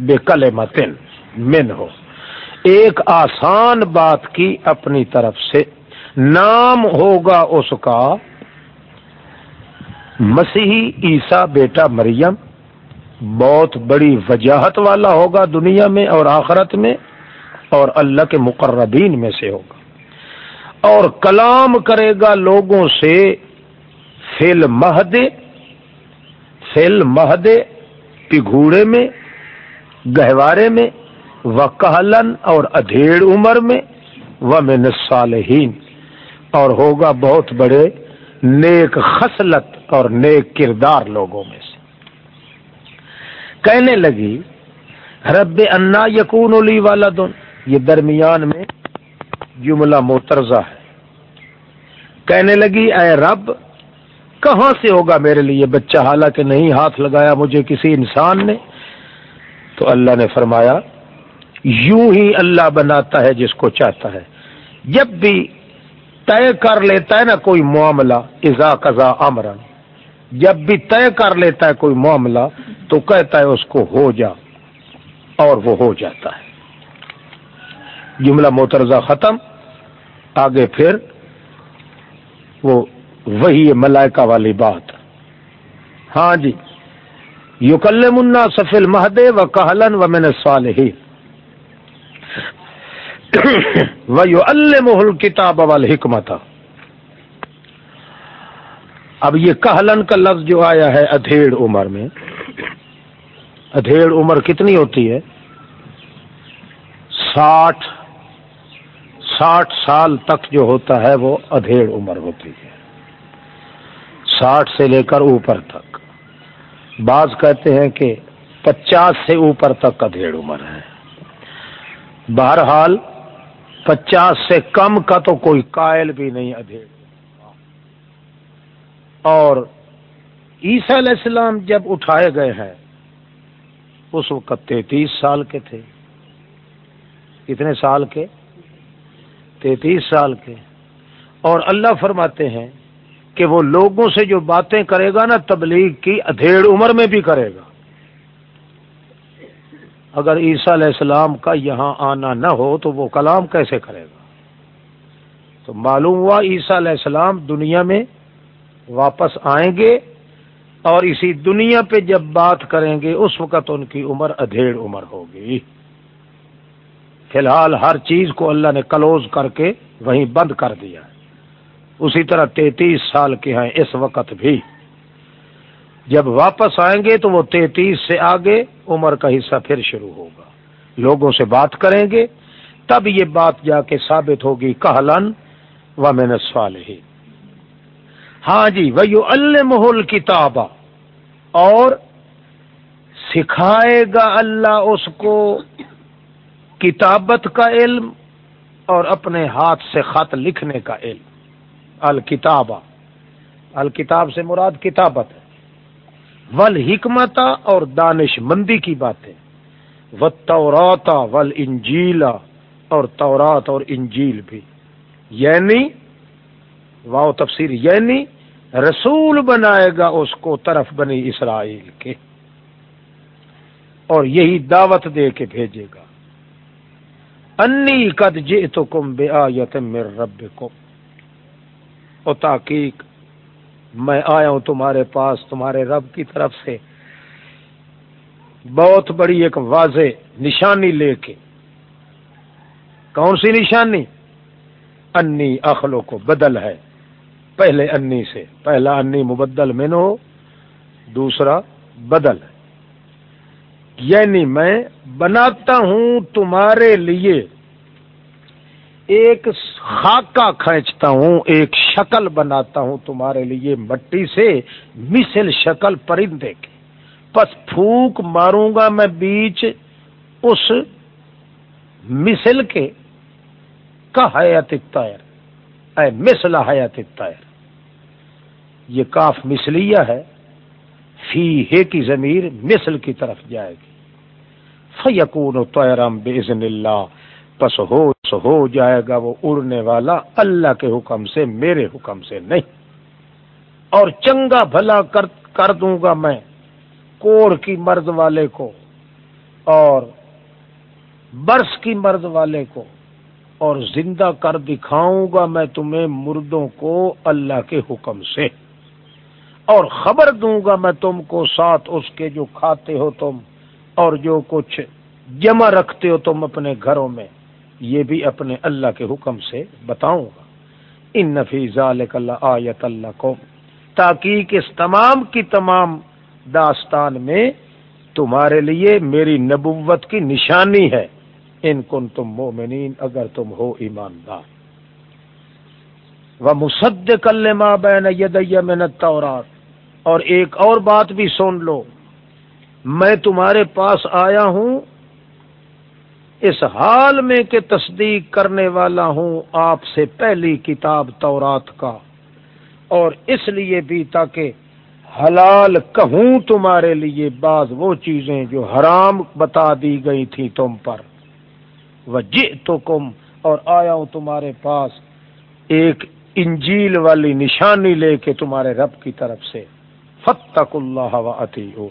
بے کل متن من ہو۔ ایک آسان بات کی اپنی طرف سے۔ نام ہوگا اس کا مسیحی عیسا بیٹا مریم۔ بہت بڑی وجاہت والا ہوگا دنیا میں اور آخرت میں اور اللہ کے مقربین میں سے ہوگا۔ اور کلام کرے گا لوگوں سے، فل مہدے فل مہدے، پگھوڑے میں، گہوارے میں و کہلن اور ادھیڑ عمر میں و میں نصالحین اور ہوگا بہت بڑے نیک خصلت اور نیک کردار لوگوں میں سے۔ کہنے لگی، رب انا یقون علی والا یہ درمیان میں جملہ موترزہ ہے۔ کہنے لگی، اے رب، کہاں سے ہوگا میرے لیے بچہ؟ حالانکہ نہیں ہاتھ لگایا مجھے کسی انسان نے۔ تو اللہ نے فرمایا یوں ہی اللہ بناتا ہے جس کو چاہتا ہے۔ جب بھی طے کر لیتا ہے نا کوئی معاملہ ازا قزا امرن جب بھی طے کر لیتا ہے کوئی معاملہ تو کہتا ہے اس کو ہو جا اور وہ ہو جاتا ہے۔ جملہ موترزہ ختم، آگے پھر وہ وہی ملائکہ والی بات۔ ہاں جی یو کل منا سفل مہدے و کہلن و میں نے سوال ہی یو کتاب وال حکمت اب یہ کہلن کا لفظ جو آیا ہے ادھیڑ عمر میں، ادھیڑ عمر کتنی ہوتی ہے؟ ساٹھ ساٹھ سال تک جو ہوتا ہے وہ ادھیڑ عمر ہوتی ہے۔ ساٹھ سے لے کر اوپر تک۔ بعض کہتے ہیں کہ پچاس سے اوپر تک ادھیڑ عمر ہے۔ بہرحال پچاس سے کم کا تو کوئی قائل بھی نہیں ادھیڑ اور عیسیٰ علیہ السلام جب اٹھائے گئے ہیں، اس وقت تینتیس سال کے تھے۔ کتنے سال کے؟ تینتیس سال کے۔ اور اللہ فرماتے ہیں کہ وہ لوگوں سے جو باتیں کرے گا نا، تبلیغ کی ادھیڑ عمر میں بھی کرے گا۔ اگر عیسیٰ علیہ السلام کا یہاں آنا نہ ہو تو وہ کلام کیسے کرے گا؟ تو معلوم ہوا عیسیٰ علیہ السلام دنیا میں واپس آئیں گے اور اسی دنیا پہ جب بات کریں گے، اس وقت ان کی عمر ادھیڑ عمر ہوگی۔ فی الحال ہر چیز کو اللہ نے کلوز کر کے وہیں بند کر دیا اسی طرح تینتیس سال کے ہیں اس وقت بھی۔ جب واپس آئیں گے تو وہ تینتیس سے آگے عمر کا حصہ پھر شروع ہوگا۔ لوگوں سے بات کریں گے، تب یہ بات جا کے ثابت ہوگی کہلن و میں نے سوال ہی ہاں جی وہ المحل کتاب اور سکھائے گا اللہ اس کو کتابت کا علم اور اپنے ہاتھ سے خط لکھنے کا علم۔ الکتاب الکتاب سے مراد کتابت۔ ول حکمت اور دانش مندی کی باتیں و توراتا ول انجیلا اور تورات اور انجیل بھی۔ یعنی واؤ تفسیر یعنی رسول بنائے گا اس کو طرف بنی اسرائیل کے۔ اور یہی دعوت دے کے بھیجے گا۔ انی قد جے تو کم بے آیت مر رب کو تاکیق میں آیا ہوں تمہارے پاس، تمہارے رب کی طرف سے۔ بہت بڑی ایک واضح نشانی لے کے۔ کون سی نشانی؟ انی اخلو کو بدل ہے۔ پہلے انی سے، پہلا انی مبدل میں نو دوسرا بدل ہے۔ یعنی میں بناتا ہوں تمہارے لیے ایک خاکہ کھینچتا ہوں، ایک شکل بناتا ہوں تمہارے لیے مٹی سے، مثل شکل پرندے کی۔ پس پھوک ماروں گا میں بیچ اس مثل کے کا حیات تیر اے مثلا حیات تیر یہ کاف مسلیہ ہے، فی ہے کی ضمیر مثل کی طرف جائے گی۔ فیقون تیرم بزن اللہ، پس ہو ہو جائے گا وہ اڑنے والا اللہ کے حکم سے، میرے حکم سے نہیں۔ اور چنگا بھلا کر کر دوں گا میں کوڑ کی مرد والے کو اور برس کی مرد والے کو۔ اور زندہ کر دکھاؤں گا میں تمہیں مردوں کو اللہ کے حکم سے۔ اور خبر دوں گا میں تم کو ساتھ اس کے جو کھاتے ہو تم اور جو کچھ جمع رکھتے ہو تم اپنے گھروں میں۔ یہ بھی اپنے اللہ کے حکم سے بتاؤں گا۔ ان نفیز اللہ آیت اللہ کو تاکہ اس تمام کی تمام داستان میں تمہارے لیے میری نبوت کی نشانی ہے۔ ان کن تم مومنین، اگر تم ہو ایماندار۔ وہ مسد کل ماں بین یدیہ محنت اور ایک اور بات بھی سن لو۔ میں تمہارے پاس آیا ہوں اس حال میں کہ تصدیق کرنے والا ہوں آپ سے پہلی کتاب تورات کا، اور اس لیے بھی تاکہ حلال کہوں تمہارے لیے بعض وہ چیزیں جو حرام بتا دی گئی تھی تم پر۔ وہ جی تو کم اور آیا ہوں تمہارے پاس ایک انجیل والی نشانی لے کے تمہارے رب کی طرف سے۔ فتق اللہ و عطی ہو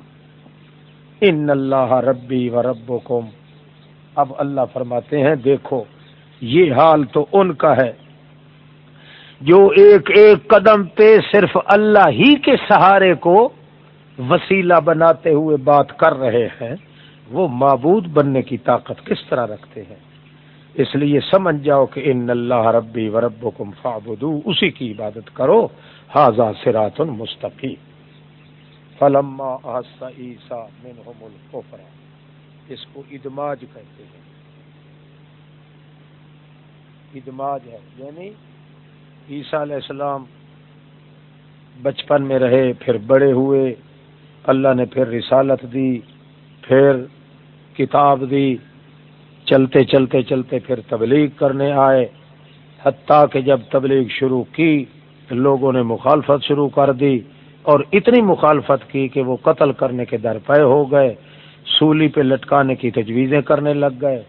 ان اللہ ربی و رب اب اللہ فرماتے ہیں، دیکھو، یہ حال تو ان کا ہے جو ایک ایک قدم پہ صرف اللہ ہی کے سہارے کو وسیلہ بناتے ہوئے بات کر رہے ہیں، وہ معبود بننے کی طاقت کس طرح رکھتے ہیں؟ اس لیے سمجھ جاؤ کہ ان اللہ ربی و رب کم اسی کی عبادت کرو حاضہ سرات المستفی فلما عیسیٰ منہم الکفرہ اس کو ادماج کہتے ہیں۔ ادماج ہے یعنی عیسیٰ علیہ السلام بچپن میں رہے، پھر بڑے ہوئے، اللہ نے پھر رسالت دی، پھر کتاب دی، چلتے چلتے چلتے پھر تبلیغ کرنے آئے۔ حتیٰ کہ جب تبلیغ شروع کی، لوگوں نے مخالفت شروع کر دی اور اتنی مخالفت کی کہ وہ قتل کرنے کے در پے ہو گئے۔ سولی پہ لٹکانے کی تجویزیں کرنے لگ گئے۔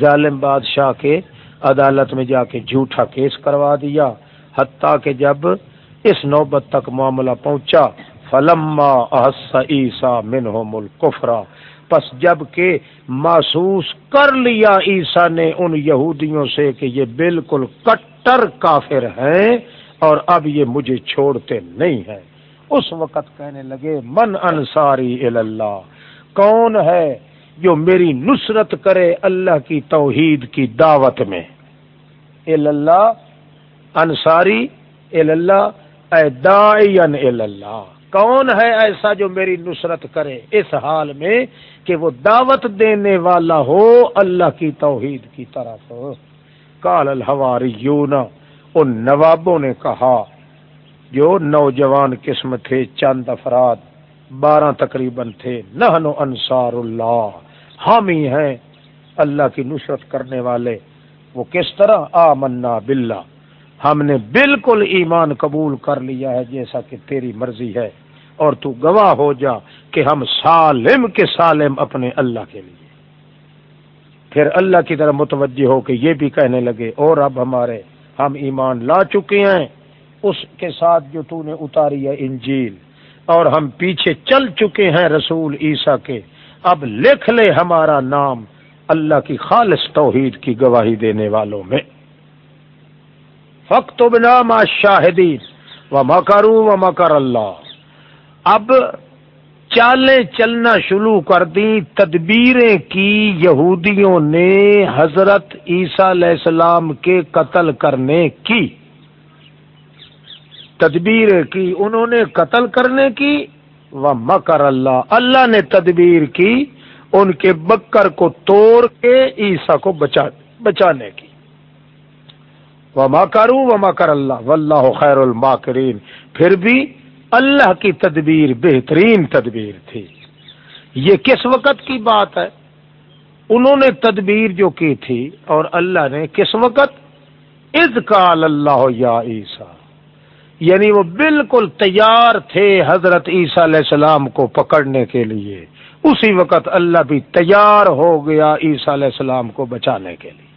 ظالم بادشاہ کے عدالت میں جا کے جھوٹا کیس کروا دیا۔ حتیٰ کہ جب اس نوبت تک معاملہ پہنچا، فلما احس عیسا منہم الکفرا۔ پس جبکہ محسوس کر لیا عیسا نے ان یہودیوں سے کہ یہ بالکل کٹر کافر ہیں اور اب یہ مجھے چھوڑتے نہیں ہیں۔ اس وقت کہنے لگے، من انصاری اللہ؟ کون ہے جو میری نصرت کرے اللہ کی توحید کی دعوت میں؟ اللہ انصاری اللہ اے دائین اللہ کون ہے ایسا جو میری نصرت کرے اس حال میں کہ وہ دعوت دینے والا ہو اللہ کی توحید کی طرف؟ کال الحواریون، ان نوابوں نے کہا، جو نوجوان قسم تھے چند افراد بارہ تقریباً تھے۔ نہ انصار اللہ۔ ہم ہی ہیں اللہ کی نصرت کرنے والے۔ وہ کس طرح؟ آ منا ہم نے بالکل ایمان قبول کر لیا ہے جیسا کہ تیری مرضی ہے۔ اور تو گواہ ہو جا کہ ہم سالم کے سالم اپنے اللہ کے لیے۔ پھر اللہ کی طرح متوجہ ہو کہ یہ بھی کہنے لگے اور اب ہمارے، ہم ایمان لا چکے ہیں۔ اس کے ساتھ جو تو نے اتاری ہے انجیل اور ہم پیچھے چل چکے ہیں رسول عیسیٰ کے۔ اب لکھ لے ہمارا نام اللہ کی خالص توحید کی گواہی دینے والوں میں۔ فخت بنام شاہدین و مکرو و مکر اللہ اب چالیں چلنا شروع کر دی تدبیریں کی یہودیوں نے حضرت عیسیٰ علیہ السلام کے قتل کرنے کی۔ تدبیر کی، انہوں نے قتل کرنے کی، وہ مکر اللہ۔ اللہ نے تدبیر کی، ان کے بکر کو توڑ کے عیسا کو بچا، بچانے کی۔ وہ مکرو و مکر اللہ۔ واللہ خیر الماکرین۔ پھر بھی اللہ کی تدبیر بہترین تدبیر تھی۔ یہ کس وقت کی بات ہے؟ انہوں نے تدبیر جو کی تھی اور اللہ نے کس وقت؟ از کال اللہ یا عیسیٰ۔ یعنی وہ بالکل تیار تھے حضرت عیسیٰ علیہ السلام کو پکڑنے کے لیے۔ اسی وقت اللہ بھی تیار ہو گیا عیسیٰ علیہ السلام کو بچانے کے لیے۔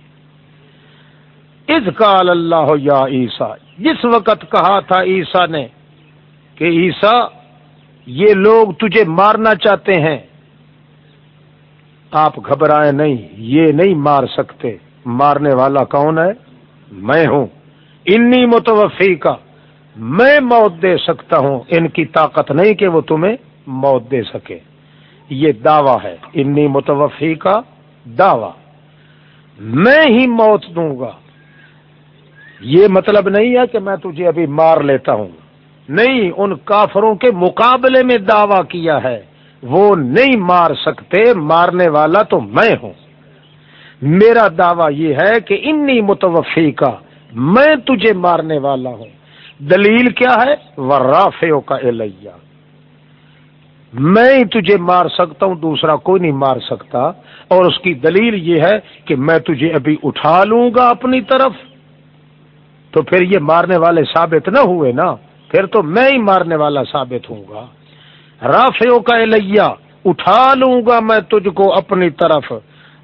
از کال اللہ یا عیسیٰ، جس وقت کہا تھا عیسیٰ نے کہ عیسیٰ، یہ لوگ تجھے مارنا چاہتے ہیں۔ آپ گھبرائے نہیں، یہ نہیں مار سکتے۔ مارنے والا کون ہے؟ میں ہوں۔ انی متوفی کا میں موت دے سکتا ہوں، ان کی طاقت نہیں کہ وہ تمہیں موت دے سکے۔ یہ دعویٰ ہے۔ انی متوفی کا دعوی۔ میں ہی موت دوں گا۔ یہ مطلب نہیں ہے کہ میں تجھے ابھی مار لیتا ہوں۔ نہیں، ان کافروں کے مقابلے میں دعویٰ کیا ہے۔ وہ نہیں مار سکتے، مارنے والا تو میں ہوں۔ میرا دعویٰ یہ ہے کہ انی متوفی کا میں تجھے مارنے والا ہوں۔ دلیل کیا ہے؟ ورافیو کا الیہ میں ہی تجھے مار سکتا ہوں، دوسرا کوئی نہیں مار سکتا۔ اور اس کی دلیل یہ ہے کہ میں تجھے ابھی اٹھا لوں گا اپنی طرف۔ تو پھر یہ مارنے والے ثابت نہ ہوئے نا؟ پھر تو میں ہی مارنے والا ثابت ہوں گا۔ رافیو کا الیہ اٹھا لوں گا میں تجھ کو اپنی طرف۔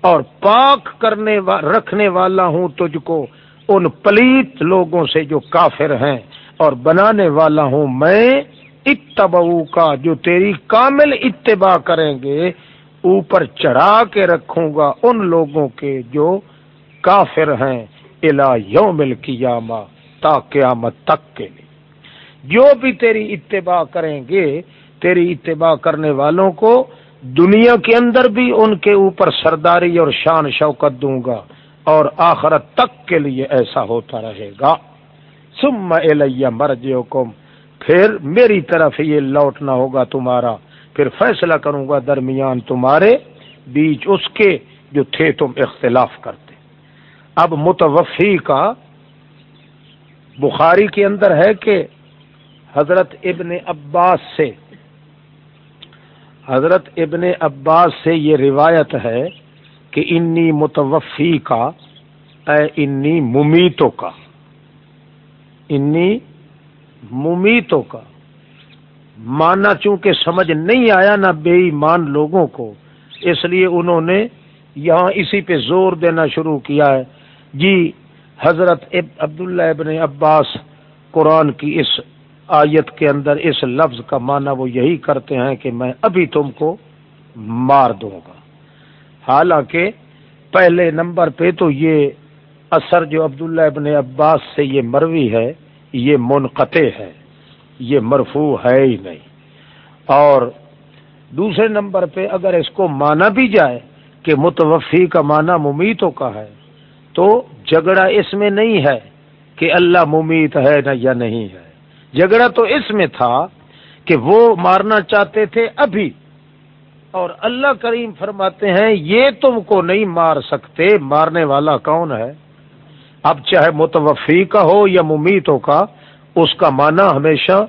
اور پاک کرنے وا رکھنے والا ہوں تجھ کو۔ ان پلیت لوگوں سے جو کافر ہیں۔ اور بنانے والا ہوں میں، اتبعو کا جو تیری کامل اتباع کریں گے، اوپر چڑھا کے رکھوں گا ان لوگوں کے جو کافر ہیں الا یوم القیامہ تا قیامت تک کے لیے۔ جو بھی تیری اتباع کریں گے، تیری اتباع کرنے والوں کو دنیا کے اندر بھی ان کے اوپر سرداری اور شان شوکت دوں گا اور آخرت تک کے لیے ایسا ہوتا رہے گا۔ سم الیہ مرجعکم، پھر میری طرف یہ لوٹنا ہوگا تمہارا، پھر فیصلہ کروں گا درمیان تمہارے بیچ اس کے جو تھے تم اختلاف کرتے۔ اب متوفی کا بخاری کے اندر ہے کہ حضرت ابن عباس سے، حضرت ابن عباس سے یہ روایت ہے کہ انی متوفی کا، اے انی ممیتوں کا۔ انی ممیتوں کا۔ مانا چونکہ سمجھ نہیں آیا نہ بے ایمان لوگوں کو، اس لیے انہوں نے یہاں اسی پہ زور دینا شروع کیا ہے۔ جی حضرت عبداللہ ابن عباس قرآن کی اس آیت کے اندر اس لفظ کا معنی وہ یہی کرتے ہیں کہ میں ابھی تم کو مار دوں گا۔ حالانکہ پہلے نمبر پہ تو یہ اثر جو عبداللہ ابن عباس سے یہ مروی ہے، یہ منقطع ہے، یہ مرفوع ہے ہی نہیں۔ اور دوسرے نمبر پہ اگر اس کو مانا بھی جائے کہ متوفی کا معنی ممیتوں کا ہے، تو جھگڑا اس میں نہیں ہے کہ اللہ ممیت ہے نہ یا نہیں ہے۔ جھگڑا تو اس میں تھا کہ وہ مارنا چاہتے تھے ابھی۔ اور اللہ کریم فرماتے ہیں، یہ تم کو نہیں مار سکتے، مارنے والا کون ہے؟ اب چاہے متوفی کا ہو یا ممیتوں کا، اس کا معنی ہمیشہ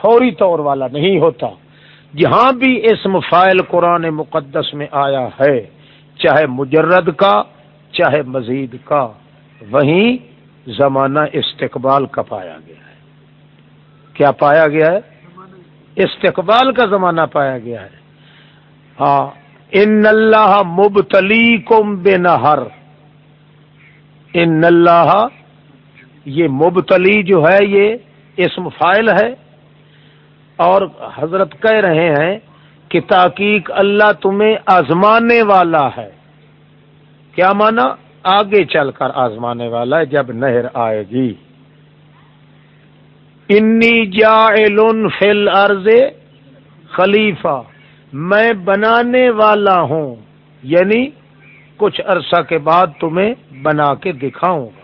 فوری طور والا نہیں ہوتا۔ جہاں بھی اسم فائل قرآن مقدس میں آیا ہے، چاہے مجرد کا، چاہے مزید کا۔ وہیں زمانہ استقبال کا پایا گیا ہے۔ کیا پایا گیا ہے؟ استقبال کا زمانہ پایا گیا ہے۔ ہاں ان اللہ مبتلی کم بے نہر ان اللہ یہ مبتلی جو ہے یہ اسم فائل ہے اور حضرت کہہ رہے ہیں کہ تحقیق اللہ تمہیں آزمانے والا ہے۔ کیا مانا؟ آگے چل کر آزمانے والا ہے جب نہر آئے گی۔ انی جا فل عرض خلیفہ، میں بنانے والا ہوں یعنی کچھ عرصہ کے بعد تمہیں بنا کے دکھاؤں گا۔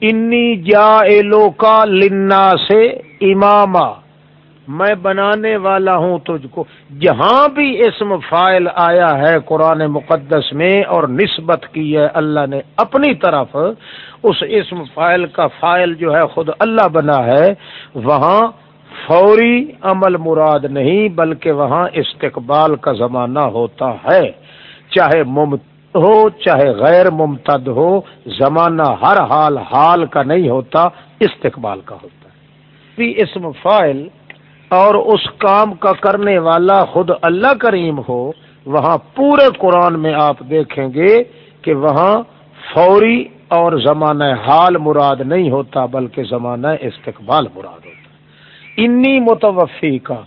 انی جا کا لنا سے اماما۔ میں بنانے والا ہوں تجھ کو۔ جہاں بھی اسم فائل آیا ہے قرآن مقدس میں اور نسبت کی ہے، اللہ نے اپنی طرف اس اسم فائل کا فائل جو ہے خود اللہ بنا ہے، وہاں فوری عمل مراد نہیں، بلکہ وہاں استقبال کا زمانہ ہوتا ہے۔ چاہے ممت ہو چاہے غیر ممتد ہو، زمانہ ہر حال حال کا نہیں ہوتا، استقبال کا ہوتا ہے۔ اسم فائل اور اس کام کا کرنے والا خود اللہ کریم ہو، وہاں پورے قرآن میں آپ دیکھیں گے کہ وہاں فوری اور زمانہ حال مراد نہیں ہوتا، بلکہ زمانہ استقبال مراد ہوتا انی متوفی کا،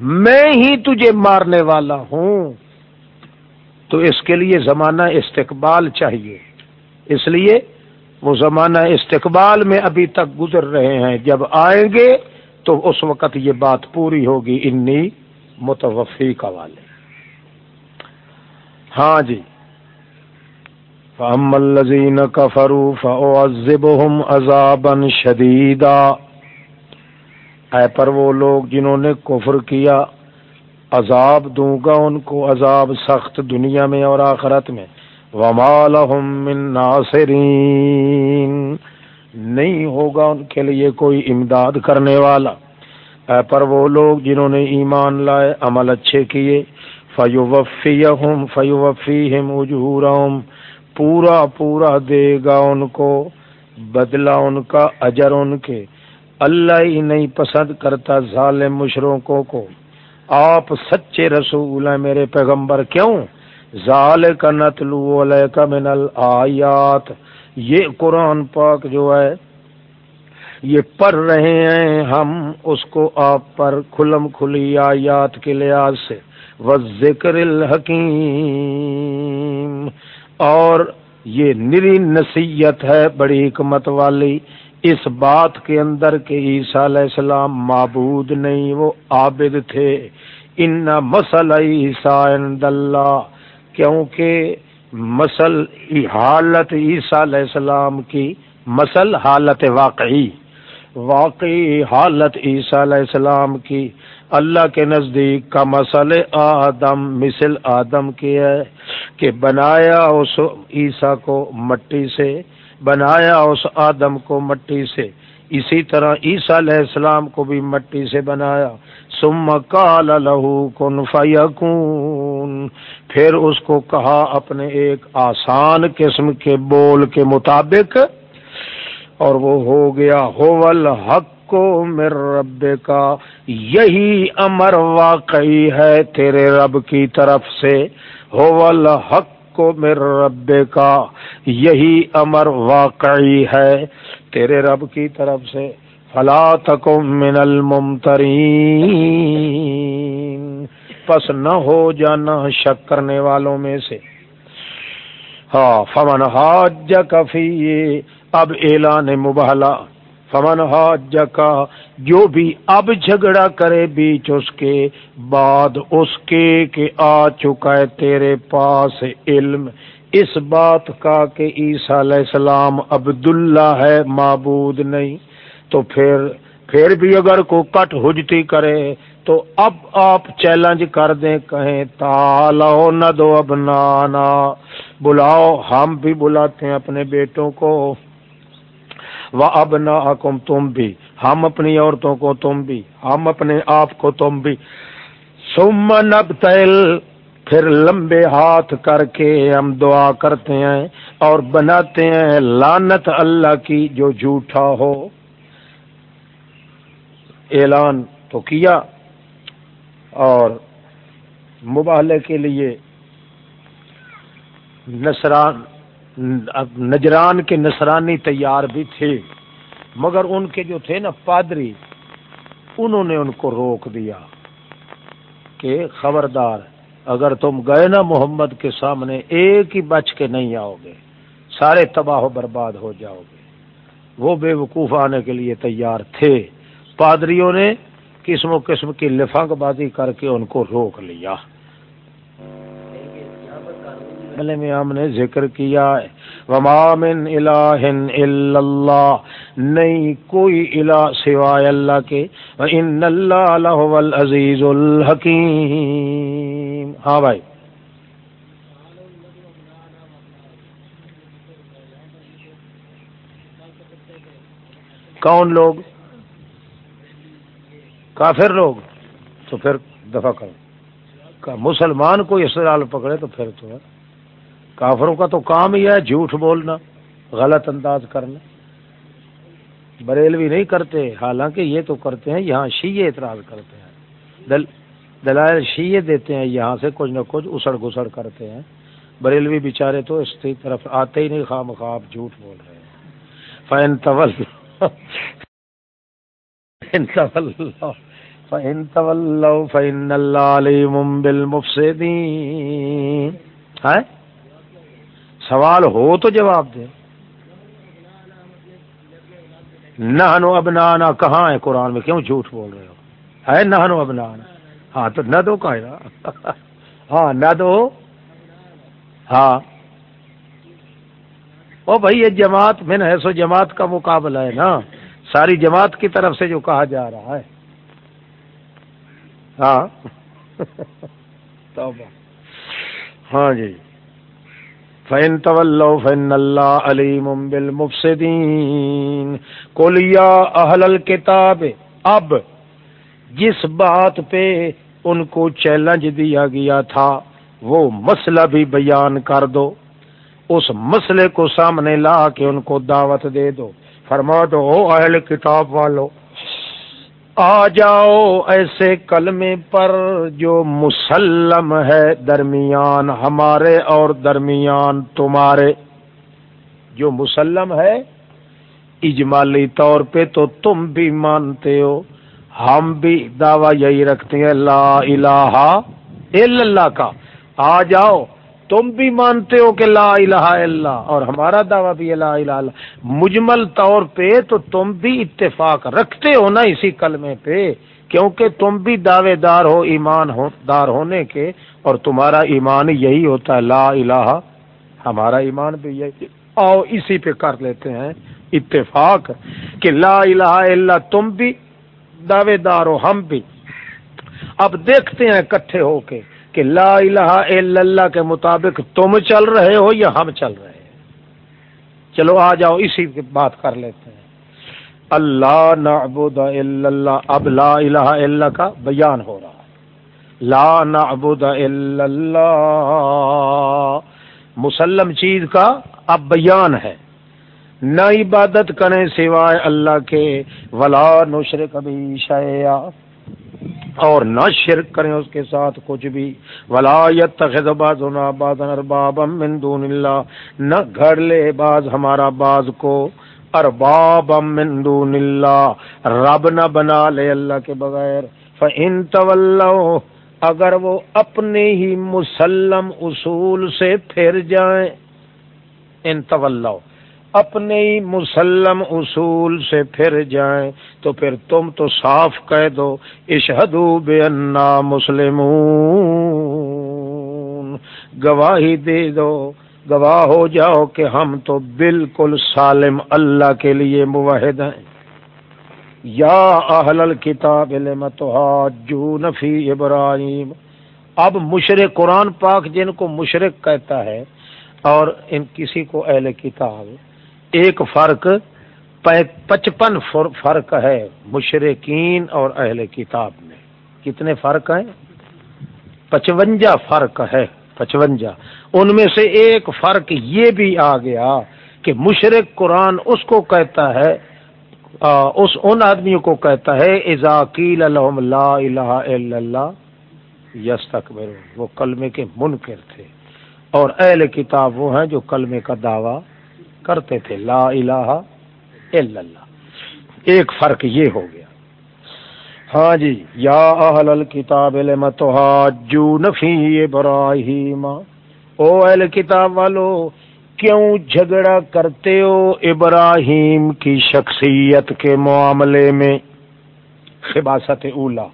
میں ہی تجھے مارنے والا ہوں۔ تو اس کے لیے زمانہ استقبال چاہیے۔ اس لیے وہ زمانہ استقبال میں ابھی تک گزر رہے ہیں۔ جب آئیں گے تو اس وقت یہ بات پوری ہوگی۔ انی متوفی کا والے۔ ہاں جی۔ فہم الزین کا فروف او عذابن شدیدا اے پر وہ لوگ جنہوں نے کفر کیا عذاب دوں گا ان کو عذاب سخت دنیا میں اور آخرت میں۔ من ناصرین نہیں ہوگا ان کے لیے کوئی امداد کرنے والا۔ اے پر وہ لوگ جنہوں نے ایمان لائے، عمل اچھے کیے۔ فیو وفی ہوں فیو وفی ہم پورا پورا دے گا ان کو بدلا ان کا، اجر ان کے۔ اللہ ہی نہیں پسند کرتا ظالم مشرقوں کو۔ آپ سچے رسول ہیں میرے پیغمبر، کیوں؟ ظال کا نتلو کا من آیات یہ قرآن پاک جو ہے، یہ پڑھ رہے ہیں ہم، اس کو آپ پر کھلم کھلی آیات کے لحاظ سے۔ و ذکر الحکیم۔ اور یہ نری نصیحت ہے بڑی حکمت والی۔ اس بات کے اندر کہ عیسیٰ علیہ السلام معبود نہیں، وہ عابد تھے۔ ان مسل عیسیٰ اللہ، کیونکہ مسل، حالت عیسیٰ علیہ السلام کی مسل، حالت واقعی۔ واقعی حالت عیسیٰ علیہ السلام کی۔ اللہ کے نزدیک کا مسل آدم، مثل آدم کی ہے کہ بنایا اس عیسیٰ کو مٹی سے بنایا اس آدم کو مٹی سے۔ اسی طرح عیسیٰ علیہ السلام کو بھی مٹی سے بنایا۔ سم کال لہو کن فیکون۔ پھر اس کو کہا اپنے ایک آسان قسم کے بول کے مطابق۔ اور وہ ہو گیا ہول حق کو مر رب کا یہی امر واقعی ہے تیرے رب کی طرف سے۔ ہول حق کو میرے رب کا یہی امر واقعی ہے۔ تیرے رب کی طرف سے فلا تکم من الممترین۔ پس نہ ہو جانا شک کرنے والوں میں سے۔ ہاں فمن حاج کفی اب اعلان مبہلا فمن حاج کا جو بھی اب جھگڑا کرے بیچ اس کے بعد، اس کے کہ آ چکا ہے تیرے پاس علم۔ اس بات کا کہ عیسیٰ علیہ السلام عبداللہ ہے، معبود نہیں۔ تو پھر پھر بھی اگر کو کٹ حجتی کرے، تو اب آپ چیلنج کر دیں، کہیں تالو نہ دو اب نانا۔ بلاؤ، ہم بھی بلاتے ہیں اپنے بیٹوں کو۔ وہ اب نہ تم بھی ہم اپنی عورتوں کو تم بھی ہم اپنے آپ کو تم بھی سم نب تیل پھر لمبے ہاتھ کر کے ہم دعا کرتے ہیں اور بناتے ہیں لانت اللہ کی جو جھوٹا ہو۔ اعلان تو کیا اور مبالے کے لیے نسران نجران کے نصرانی تیار بھی تھے، مگر ان کے جو تھے نا پادری، انہوں نے ان کو روک دیا کہ خبردار، اگر تم گئے نا محمد کے سامنے، ایک ہی بچ کے نہیں آؤ گے، سارے تباہ و برباد ہو جاؤ گے۔ وہ بے وقوف آنے کے لیے تیار تھے۔ پادریوں نے قسم و قسم کی لفنگ بازی کر کے ان کو روک لیا۔ میں ہم نے ذکر کیا وما من الہ الا اللہ نہیں کوئی الہ سوائے اللہ کے۔ ان اللہ لہو العزیز الحکیم ہاں بھائی۔ کون لوگ؟ کافر لوگ۔ تو پھر دفاع کرو۔ مسلمان کو اسرال پکڑے تو پھر تو ہے۔ کافروں کا تو کام ہی ہے جھوٹ بولنا، غلط انداز کرنا۔ بریلوی نہیں کرتے، حالانکہ یہ تو کرتے ہیں، یہاں شیعہ اعتراض کرتے ہیں۔ دل، دلائل شیعہ دیتے ہیں، یہاں سے کچھ نہ کچھ اسڑ گسڑ کرتے ہیں۔ بریلوی بیچارے تو اس کی طرف آتے ہی نہیں خام خواب جھوٹ بول رہے ہیں۔ فین طول فین طول فین اللہ علیم بالمفسدین ہے سوال ہو تو جواب دے۔ نہنو ابنانا، کہاں ہے قرآن میں؟ کیوں جھوٹ بول رہے ہو؟ ہے نہنو ابنانا۔ ہاں تو نہ دو کہ ہاں نہ دو۔ ہاں۔ او بھائی، یہ جماعت میں نے سو جماعت کا مقابلہ ہے نا۔ ساری جماعت کی طرف سے جو کہا جا رہا ہے۔ ہاں۔ ہاں جی۔ فین طول فن اللہ علیم بالمفسدین کولیا اہل الکتاب اب جس بات پہ ان کو چیلنج دیا گیا تھا، وہ مسئلہ بھی بیان کر دو۔ اس مسئلے کو سامنے لا کے ان کو دعوت دے دو۔ فرما دو اہل کتاب والو آ جاؤ ایسے کلمے پر جو مسلم ہے درمیان، ہمارے اور درمیان تمہارے۔ جو مسلم ہے، اجمالی طور پہ تو تم بھی مانتے ہو، ہم بھی دعویٰ یہی رکھتے ہیں، لا الہ الا اللہ کا۔ آ جاؤ تم بھی مانتے ہو کہ لا الہ الا اور ہمارا دعویٰ بھی لا الہ الا مجمل طور پہ تو تم بھی اتفاق رکھتے ہو نا اسی کلمے پہ، کیونکہ تم بھی دعوے دار ہو، ایمان ہو، دار ہونے کے، اور تمہارا ایمان یہی ہوتا ہے، لا الہ، ہمارا ایمان بھی یہی۔ آؤ اسی پہ کر لیتے ہیں اتفاق کہ لا الہ الا تم بھی دعوے دار ہو، ہم بھی۔ اب دیکھتے ہیں کٹھے ہو کے کہ لا الہ الا اللہ کے مطابق تم چل رہے ہو یا ہم چل رہے ہیں۔ چلو آ جاؤ، اسی کی بات کر لیتے ہیں۔ اللہ نعبد الا اللہ، اب لا الہ الا اللہ کا بیان ہو رہا لا نعبد الا اللہ، مسلم چیز کا اب بیان ہے۔ نہ عبادت کریں سوائے اللہ کے، ولا نشر کبھی شیا اور نہ شرک کریں اس کے ساتھ کچھ بھی۔ ولایت من دون اللہ نہ گھڑ لے باز ہمارا باز کو ارباب من دون اللہ رب نہ بنا لے اللہ کے بغیر۔ فان طلو اگر وہ اپنے ہی مسلم اصول سے پھر جائیں۔ ان طلو اپنے ہی مسلم اصول سے پھر جائیں تو پھر تم تو صاف کہہ دو اشہدو بے انا مسلم گواہی دے دو، گواہ ہو جاؤ کہ ہم تو بالکل سالم اللہ کے لیے موحد ہیں۔ یا اہل الکتاب تحاجون فی ابراہیم۔ اب مشرق قرآن پاک جن کو مشرق کہتا ہے اور ان کسی کو اہل کتاب ایک فرق پچپن فرق ہے مشرقین اور اہل کتاب میں کتنے فرق ہیں؟ پچونجا فرق ہے پچونجا ان میں سے ایک فرق یہ بھی آ گیا کہ مشرق قرآن اس کو کہتا ہے اس ان آدمیوں کو کہتا ہے ازاکیل الحم لا الہ الا اللہ یس تک وہ کلمے کے منکر تھے۔ اور اہل کتاب وہ ہیں جو کلمے کا دعویٰ کرتے تھے، لا الہ الا اللہ۔ ایک فرق یہ ہو گیا۔ ہاں جی یا اہل الکتاب لم تحاجون فی ابراہیم۔ او اہل کتاب والو، کیوں جھگڑا کرتے ہو ابراہیم کی شخصیت کے معاملے میں؟ خباست اولا۔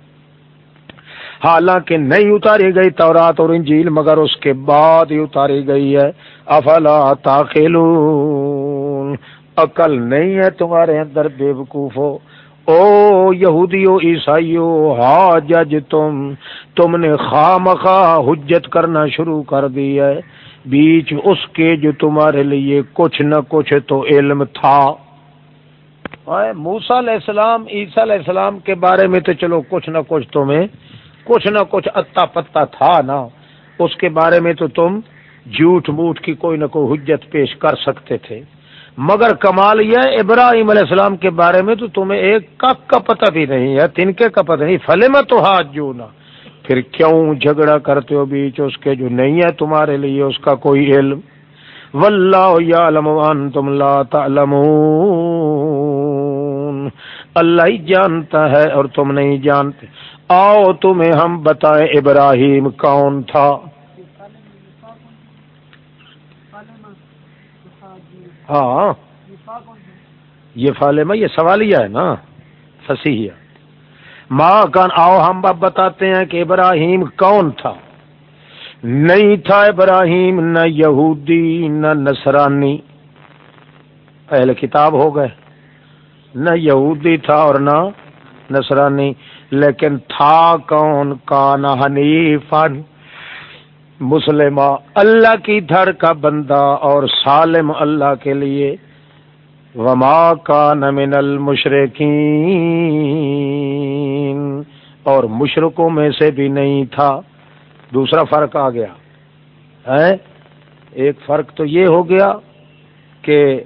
حالانکہ نہیں اتاری گئی تورات اور انجیل، مگر اس کے بعد ہی اتاری گئی ہے۔ افلا تاخلون عقل نہیں ہے تمہارے اندر بے وقوف ہو او یہودیو، عیسائیو ہا جج تم تم نے خام خواہ حجت کرنا شروع کر دی ہے۔ بیچ اس کے جو تمہارے لیے کچھ نہ کچھ تو علم تھا۔ موسا علیہ السلام، عیسیٰ علیہ السلام کے بارے میں تو چلو کچھ نہ کچھ تمہیں کچھ نہ کچھ اتا پتا تھا نا۔ اس کے بارے میں تو تم جھوٹ موٹ کی کوئی نہ کوئی حجت پیش کر سکتے تھے۔ مگر کمال یہ ابراہیم علیہ السلام کے بارے میں تو تمہیں ایک کک کا پتہ بھی نہیں ہے، تنکے کا پتہ نہیں۔ فلے میں تو ہاتھ جو نا پھر کیوں جھگڑا کرتے ہو بیچ اس کے جو نہیں ہے تمہارے لیے اس کا کوئی علم؟ واللہ یعلم وانتم لا تعلمون۔ اللہ ہی جانتا ہے اور تم نہیں جانتے۔ آؤ تمہیں ہم بتائیں ابراہیم کون تھا۔ ہاں۔ یہ فالما یہ سوالیہ ہے نا؟ فصیح ماں کان، آؤ ہم اب بتاتے ہیں کہ ابراہیم کون تھا۔ نہیں تھا ابراہیم، نہ یہودی، نہ نصرانی۔ پہلے کتاب ہو گئے۔ نہ یہودی تھا اور نہ نصرانی۔ لیکن تھا کون کا نہ حنیفن مسلم اللہ کی دھڑ کا بندہ اور سالم اللہ کے لیے وما کا نمن المشرقین اور مشرقوں میں سے بھی نہیں تھا۔ دوسرا فرق آ گیا۔ ہے ایک فرق تو یہ ہو گیا کہ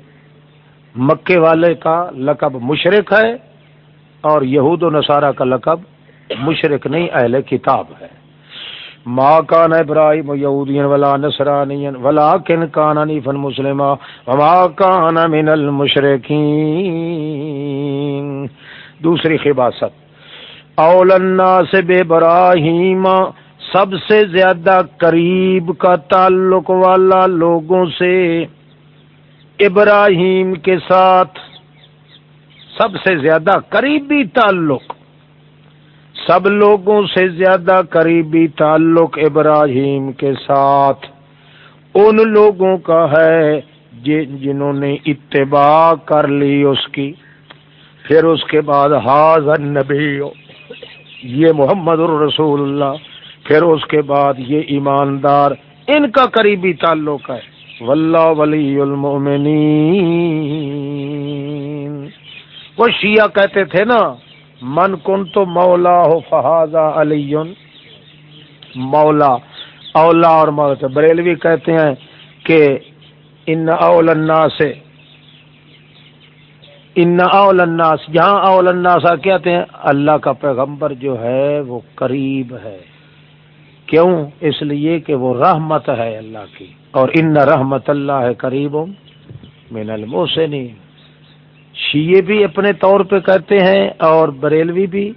مکے والے کا لقب مشرق ہے اور یہود و نصارہ کا لقب مشرق نہیں، اہل کتاب ہے۔ ماں کان ابراہیم یہودین ولا نصرانی ولا کن کان نیفن مسلم وما کان من المشرقین دوسری خباست۔ اول الناس بے سب سے زیادہ قریب کا تعلق والا لوگوں سے ابراہیم کے ساتھ سب سے زیادہ قریبی تعلق، سب لوگوں سے زیادہ قریبی تعلق ابراہیم کے ساتھ، ان لوگوں کا ہے جنہوں نے اتباع کر لی اس کی۔ پھر اس کے بعد حاضر نبی یہ محمد الرسول اللہ۔ پھر اس کے بعد یہ ایماندار، ان کا قریبی تعلق ہے۔ واللہ ولی المؤمنین۔ وہ شیعہ کہتے تھے نا، من کن تو مولا ہو فہذا علی، مولا، اولا اور مولا بریلوی کہتے ہیں کہ ان اول الناس، ان اول الناس جہاں اول الناس کہتے ہیں؟ اللہ کا پیغمبر جو ہے وہ قریب ہے۔ کیوں؟ اس لیے کہ وہ رحمت ہے اللہ کی، اور ان رحمت اللہ قریب من المحسنین۔ شیعہ بھی اپنے طور پہ کہتے ہیں اور بریلوی بھی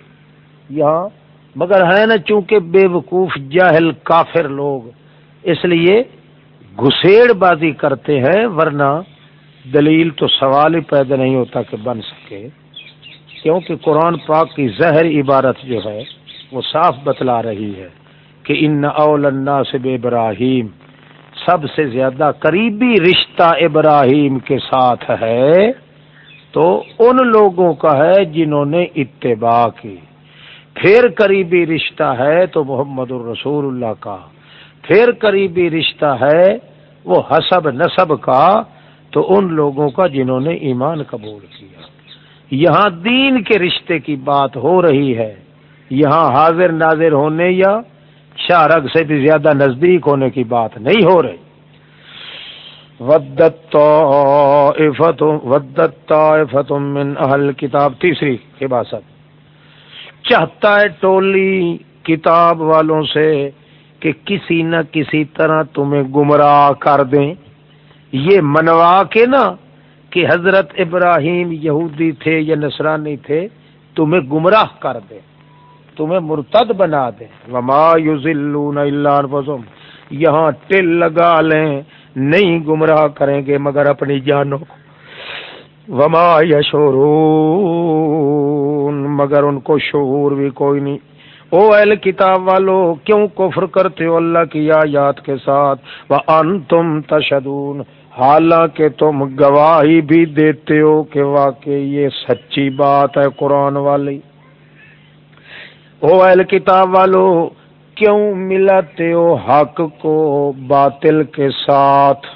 یہاں۔ مگر ہے نا چونکہ بے وقوف جاہل کافر لوگ، اس لیے گھسیڑ بازی کرتے ہیں، ورنہ دلیل تو سوال ہی پیدا نہیں ہوتا کہ بن سکے۔ کیونکہ قرآن پاک کی زہر عبارت جو ہے، وہ صاف بتلا رہی ہے کہ ان اول الناس ابراہیم۔ سب سے زیادہ قریبی رشتہ ابراہیم کے ساتھ ہے۔ تو ان لوگوں کا ہے جنہوں نے اتباع کی۔ پھر قریبی رشتہ ہے تو محمد الرسول اللہ کا۔ پھر قریبی رشتہ ہے وہ حسب نصب کا تو ان لوگوں کا جنہوں نے ایمان قبول کیا۔ یہاں دین کے رشتے کی بات ہو رہی ہے۔ یہاں حاضر ناظر ہونے یا شاہ سے بھی زیادہ نزدیک ہونے کی بات نہیں ہو رہی۔ ودت ودت من اہل کتاب تیسری حباست چاہتا ہے ٹولی کتاب والوں سے کہ کسی نہ کسی طرح تمہیں گمراہ کر دیں۔ یہ منوا کے نا کہ حضرت ابراہیم یہودی تھے یا نصرانی تھے، تمہیں گمراہ کر دے تمہیں مرتد بنا دے وما یذلون الا انفسهم یہاں ٹل لگا لیں نہیں گمراہ کریں گے مگر اپنی جانوں کو۔ وما یشورون مگر ان کو شعور بھی کوئی نہیں۔ او اہل کتاب والو، کیوں کفر کرتے ہو اللہ کی آیات کے ساتھ؟ وانتم تشدون حالانکہ تم گواہی بھی دیتے ہو کہ واقعی یہ سچی بات ہے قرآن والی۔ او اہل کتاب والو کیوں ملاتے ہو حق کو باطل کے ساتھ؟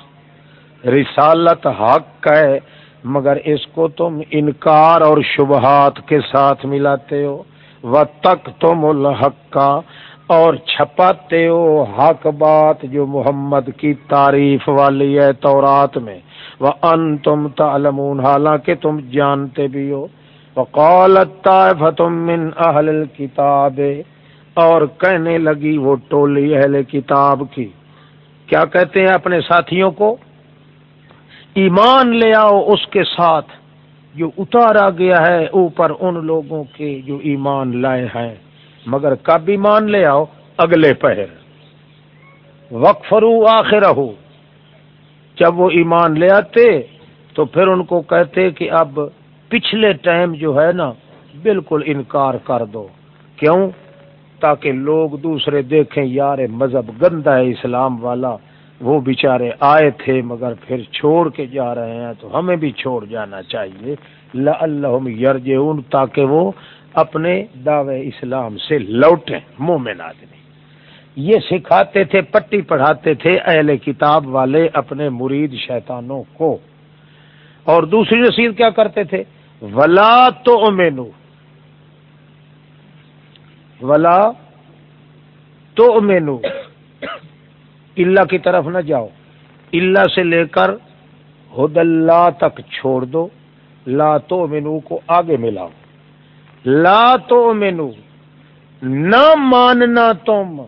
رسالت حق ہے، مگر اس کو تم انکار اور شبہات کے ساتھ ملاتے ہو۔ و تک تم الحق کا اور چھپاتے ہو حق بات جو محمد کی تعریف والی ہے تورات میں۔ وہ ان تم تعلمون، حالانکہ تم جانتے بھی ہو۔ وقالت من اہل الكتاب اور کہنے لگی وہ ٹولی اہل کتاب کی۔ کیا کہتے ہیں اپنے ساتھیوں کو؟ ایمان لے آؤ اس کے ساتھ جو اتارا گیا ہے اوپر ان لوگوں کے جو ایمان لائے ہیں۔ مگر کب ایمان لے آؤ؟ اگلے پہر۔ وقفرو آخر ہو جب وہ ایمان لے آتے تو پھر ان کو کہتے کہ اب پچھلے ٹائم جو ہے نا، بالکل انکار کر دو۔ کیوں؟ تاکہ لوگ دوسرے دیکھیں، یار مذہب گندا ہے، اسلام والا۔ وہ بیچارے آئے تھے مگر پھر چھوڑ کے جا رہے ہیں، تو ہمیں بھی چھوڑ جانا چاہیے۔ اللہ یرج تاکہ وہ اپنے دعوے اسلام سے لوٹیں۔ مومن آدمی یہ سکھاتے تھے، پٹی پڑھاتے تھے اہل کتاب والے اپنے مرید شیطانوں کو۔ اور دوسری رسید کیا کرتے تھے؟ ولا تو ولا تو امینو اللہ کی طرف نہ جاؤ۔ اللہ سے لے کر ہد اللہ تک چھوڑ دو۔ لا تو مینو کو آگے ملاؤ۔ لا تو مینو نہ ماننا تم۔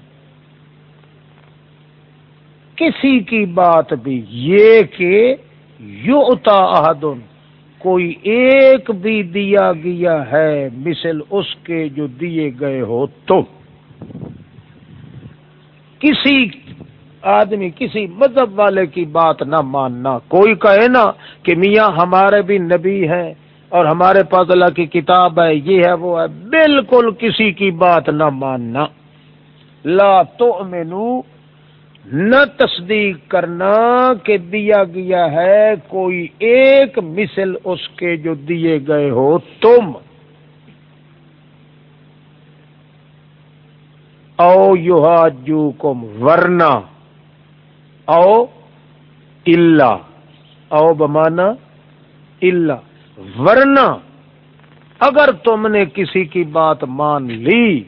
کسی کی بات بھی۔ یہ کہ یو اتا کوئی ایک بھی دیا گیا ہے، مثل اس کے جو دیے گئے ہو تو۔ کسی آدمی، کسی مذہب والے کی بات نہ ماننا۔ کوئی کہے نا کہ میاں ہمارے بھی نبی ہیں اور ہمارے پاس اللہ کی کتاب ہے، یہ ہے، وہ ہے۔ بالکل کسی کی بات نہ ماننا۔ لا تو مینو نہ تصدیق کرنا کہ دیا گیا ہے کوئی ایک مثل اس کے جو دیے گئے ہو تم۔ او یو جو کم ورنہ۔ او اللہ او بمانا اللہ ورنہ۔ اگر تم نے کسی کی بات مان لی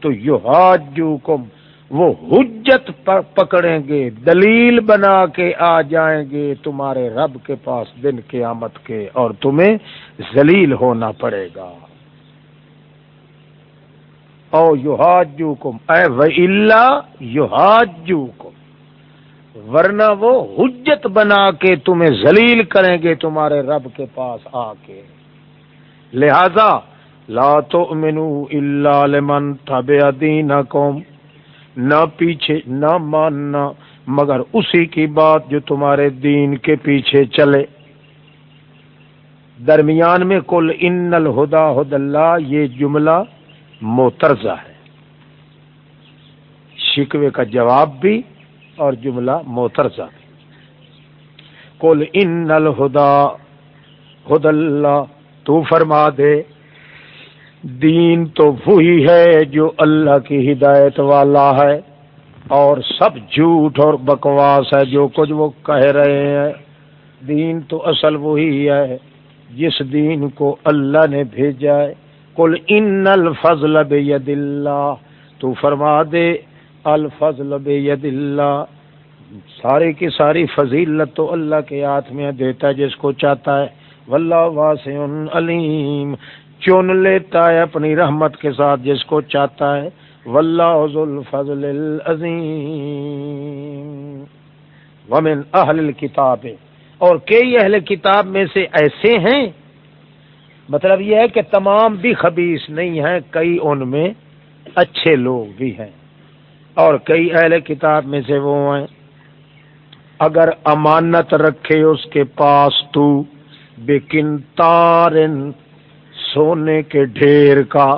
تو یو کم وہ حجت پکڑیں گے، دلیل بنا کے آ جائیں گے تمہارے رب کے پاس دن قیامت کے، اور تمہیں ذلیل ہونا پڑے گا۔ او یو کم اے و اللہ یو کم ورنہ وہ حجت بنا کے تمہیں ذلیل کریں گے تمہارے رب کے پاس آ کے۔ لہذا لا تو منو اللہ لمن تب دین نہ پیچھے نہ ماننا، مگر اسی کی بات جو تمہارے دین کے پیچھے چلے۔ درمیان میں کل ان الہدا ہد اللہ، یہ جملہ موترزہ ہے۔ شکوے کا جواب بھی اور جملہ موترزہ بھی۔ کل ان الہدا ہد اللہ، تو فرما دے۔ دین تو وہی ہے جو اللہ کی ہدایت والا ہے اور سب جھوٹ اور بکواس ہے جو کچھ وہ کہہ رہے ہیں۔ دین تو اصل وہی ہے، جس دین کو اللہ نے بھیجا ہے۔ کل ان الفضل بید اللہ۔ تو فرما دے، الفضل بید اللہ۔ سارے کی ساری فضیلت تو اللہ کے ہاتھ میں دیتا ہے، جس کو چاہتا ہے۔ واللہ واسع علیم۔ چن لیتا ہے اپنی رحمت کے ساتھ جس کو چاہتا ہے۔ واللہ ذو العظیم۔ ومن اہل الكتاب اور کئی اہل کتاب میں سے ایسے ہیں۔ مطلب یہ ہے کہ تمام بھی خبیص نہیں ہیں، کئی ان میں اچھے لوگ بھی ہیں۔ اور کئی اہل کتاب میں سے وہ ہیں۔ اگر امانت رکھے اس کے پاس تو بکن تارن سونے کے ڈھیر کا،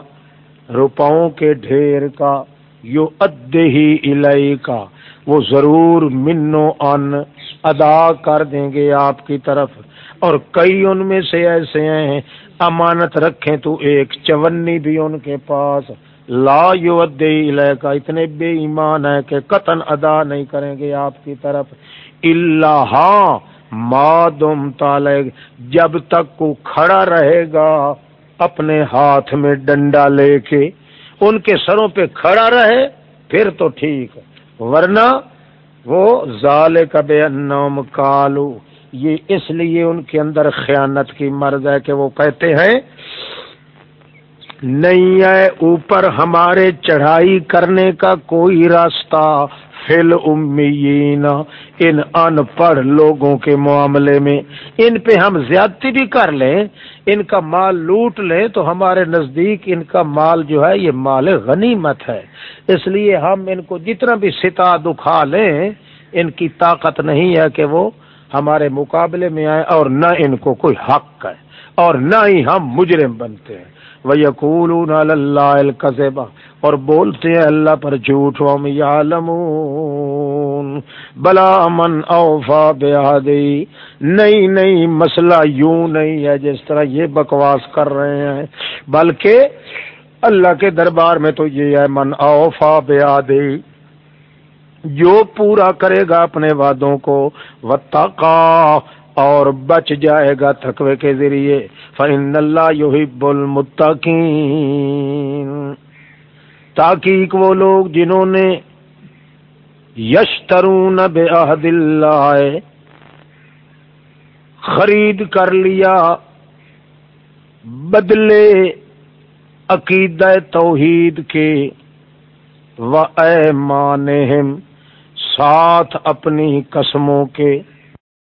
روپاؤں کے ڈھیر کا یو ادے ہی الہی کا وہ ضرور منو ان ادا کر دیں گے آپ کی طرف۔ اور کئی ان میں سے ایسے ہیں، امانت رکھیں تو ایک چونی بھی ان کے پاس۔ لا یو ادے کا اتنے بے ایمان ہے کہ قطن ادا نہیں کریں گے آپ کی طرف۔ اللہ ہاں، مادم تالے جب تک کو کھڑا رہے گا۔ اپنے ہاتھ میں ڈنڈا لے کے ان کے سروں پہ کھڑا رہے، پھر تو ٹھیک۔ ورنہ وہ ظال کب نوم کالو یہ اس لیے ان کے اندر خیانت کی مرض ہے کہ وہ کہتے ہیں، نہیں ہے، اوپر ہمارے چڑھائی کرنے کا کوئی راستہ فل امیین، ان ان پڑھ لوگوں کے معاملے میں۔ ان پہ ہم زیادتی بھی کر لیں، ان کا مال لوٹ لیں تو ہمارے نزدیک ان کا مال جو ہے، یہ مال غنیمت ہے۔ اس لیے ہم ان کو جتنا بھی ستا دکھا لیں، ان کی طاقت نہیں ہے کہ وہ ہمارے مقابلے میں آئے اور نہ ان کو کوئی حق ہے اور نہ ہی ہم مجرم بنتے ہیں۔ وہ یقول القزبہ اور بولتے ہیں اللہ پر جھوٹ ہم یا بلا من اوفا بیادی نہیں نہیں، مسئلہ یوں نہیں ہے جس طرح یہ بکواس کر رہے ہیں بلکہ اللہ کے دربار میں تو یہ ہے، من اوفا بیادی جو پورا کرے گا اپنے وعدوں کو وتقا اور بچ جائے گا تقوی کے ذریعے۔ فن اللہ یحب المتقین تاکہ وہ لوگ جنہوں نے یشترون بعہد اللہ خرید کر لیا، بدلے عقیدہ توحید کے۔ و ایمانہم ساتھ اپنی قسموں کے۔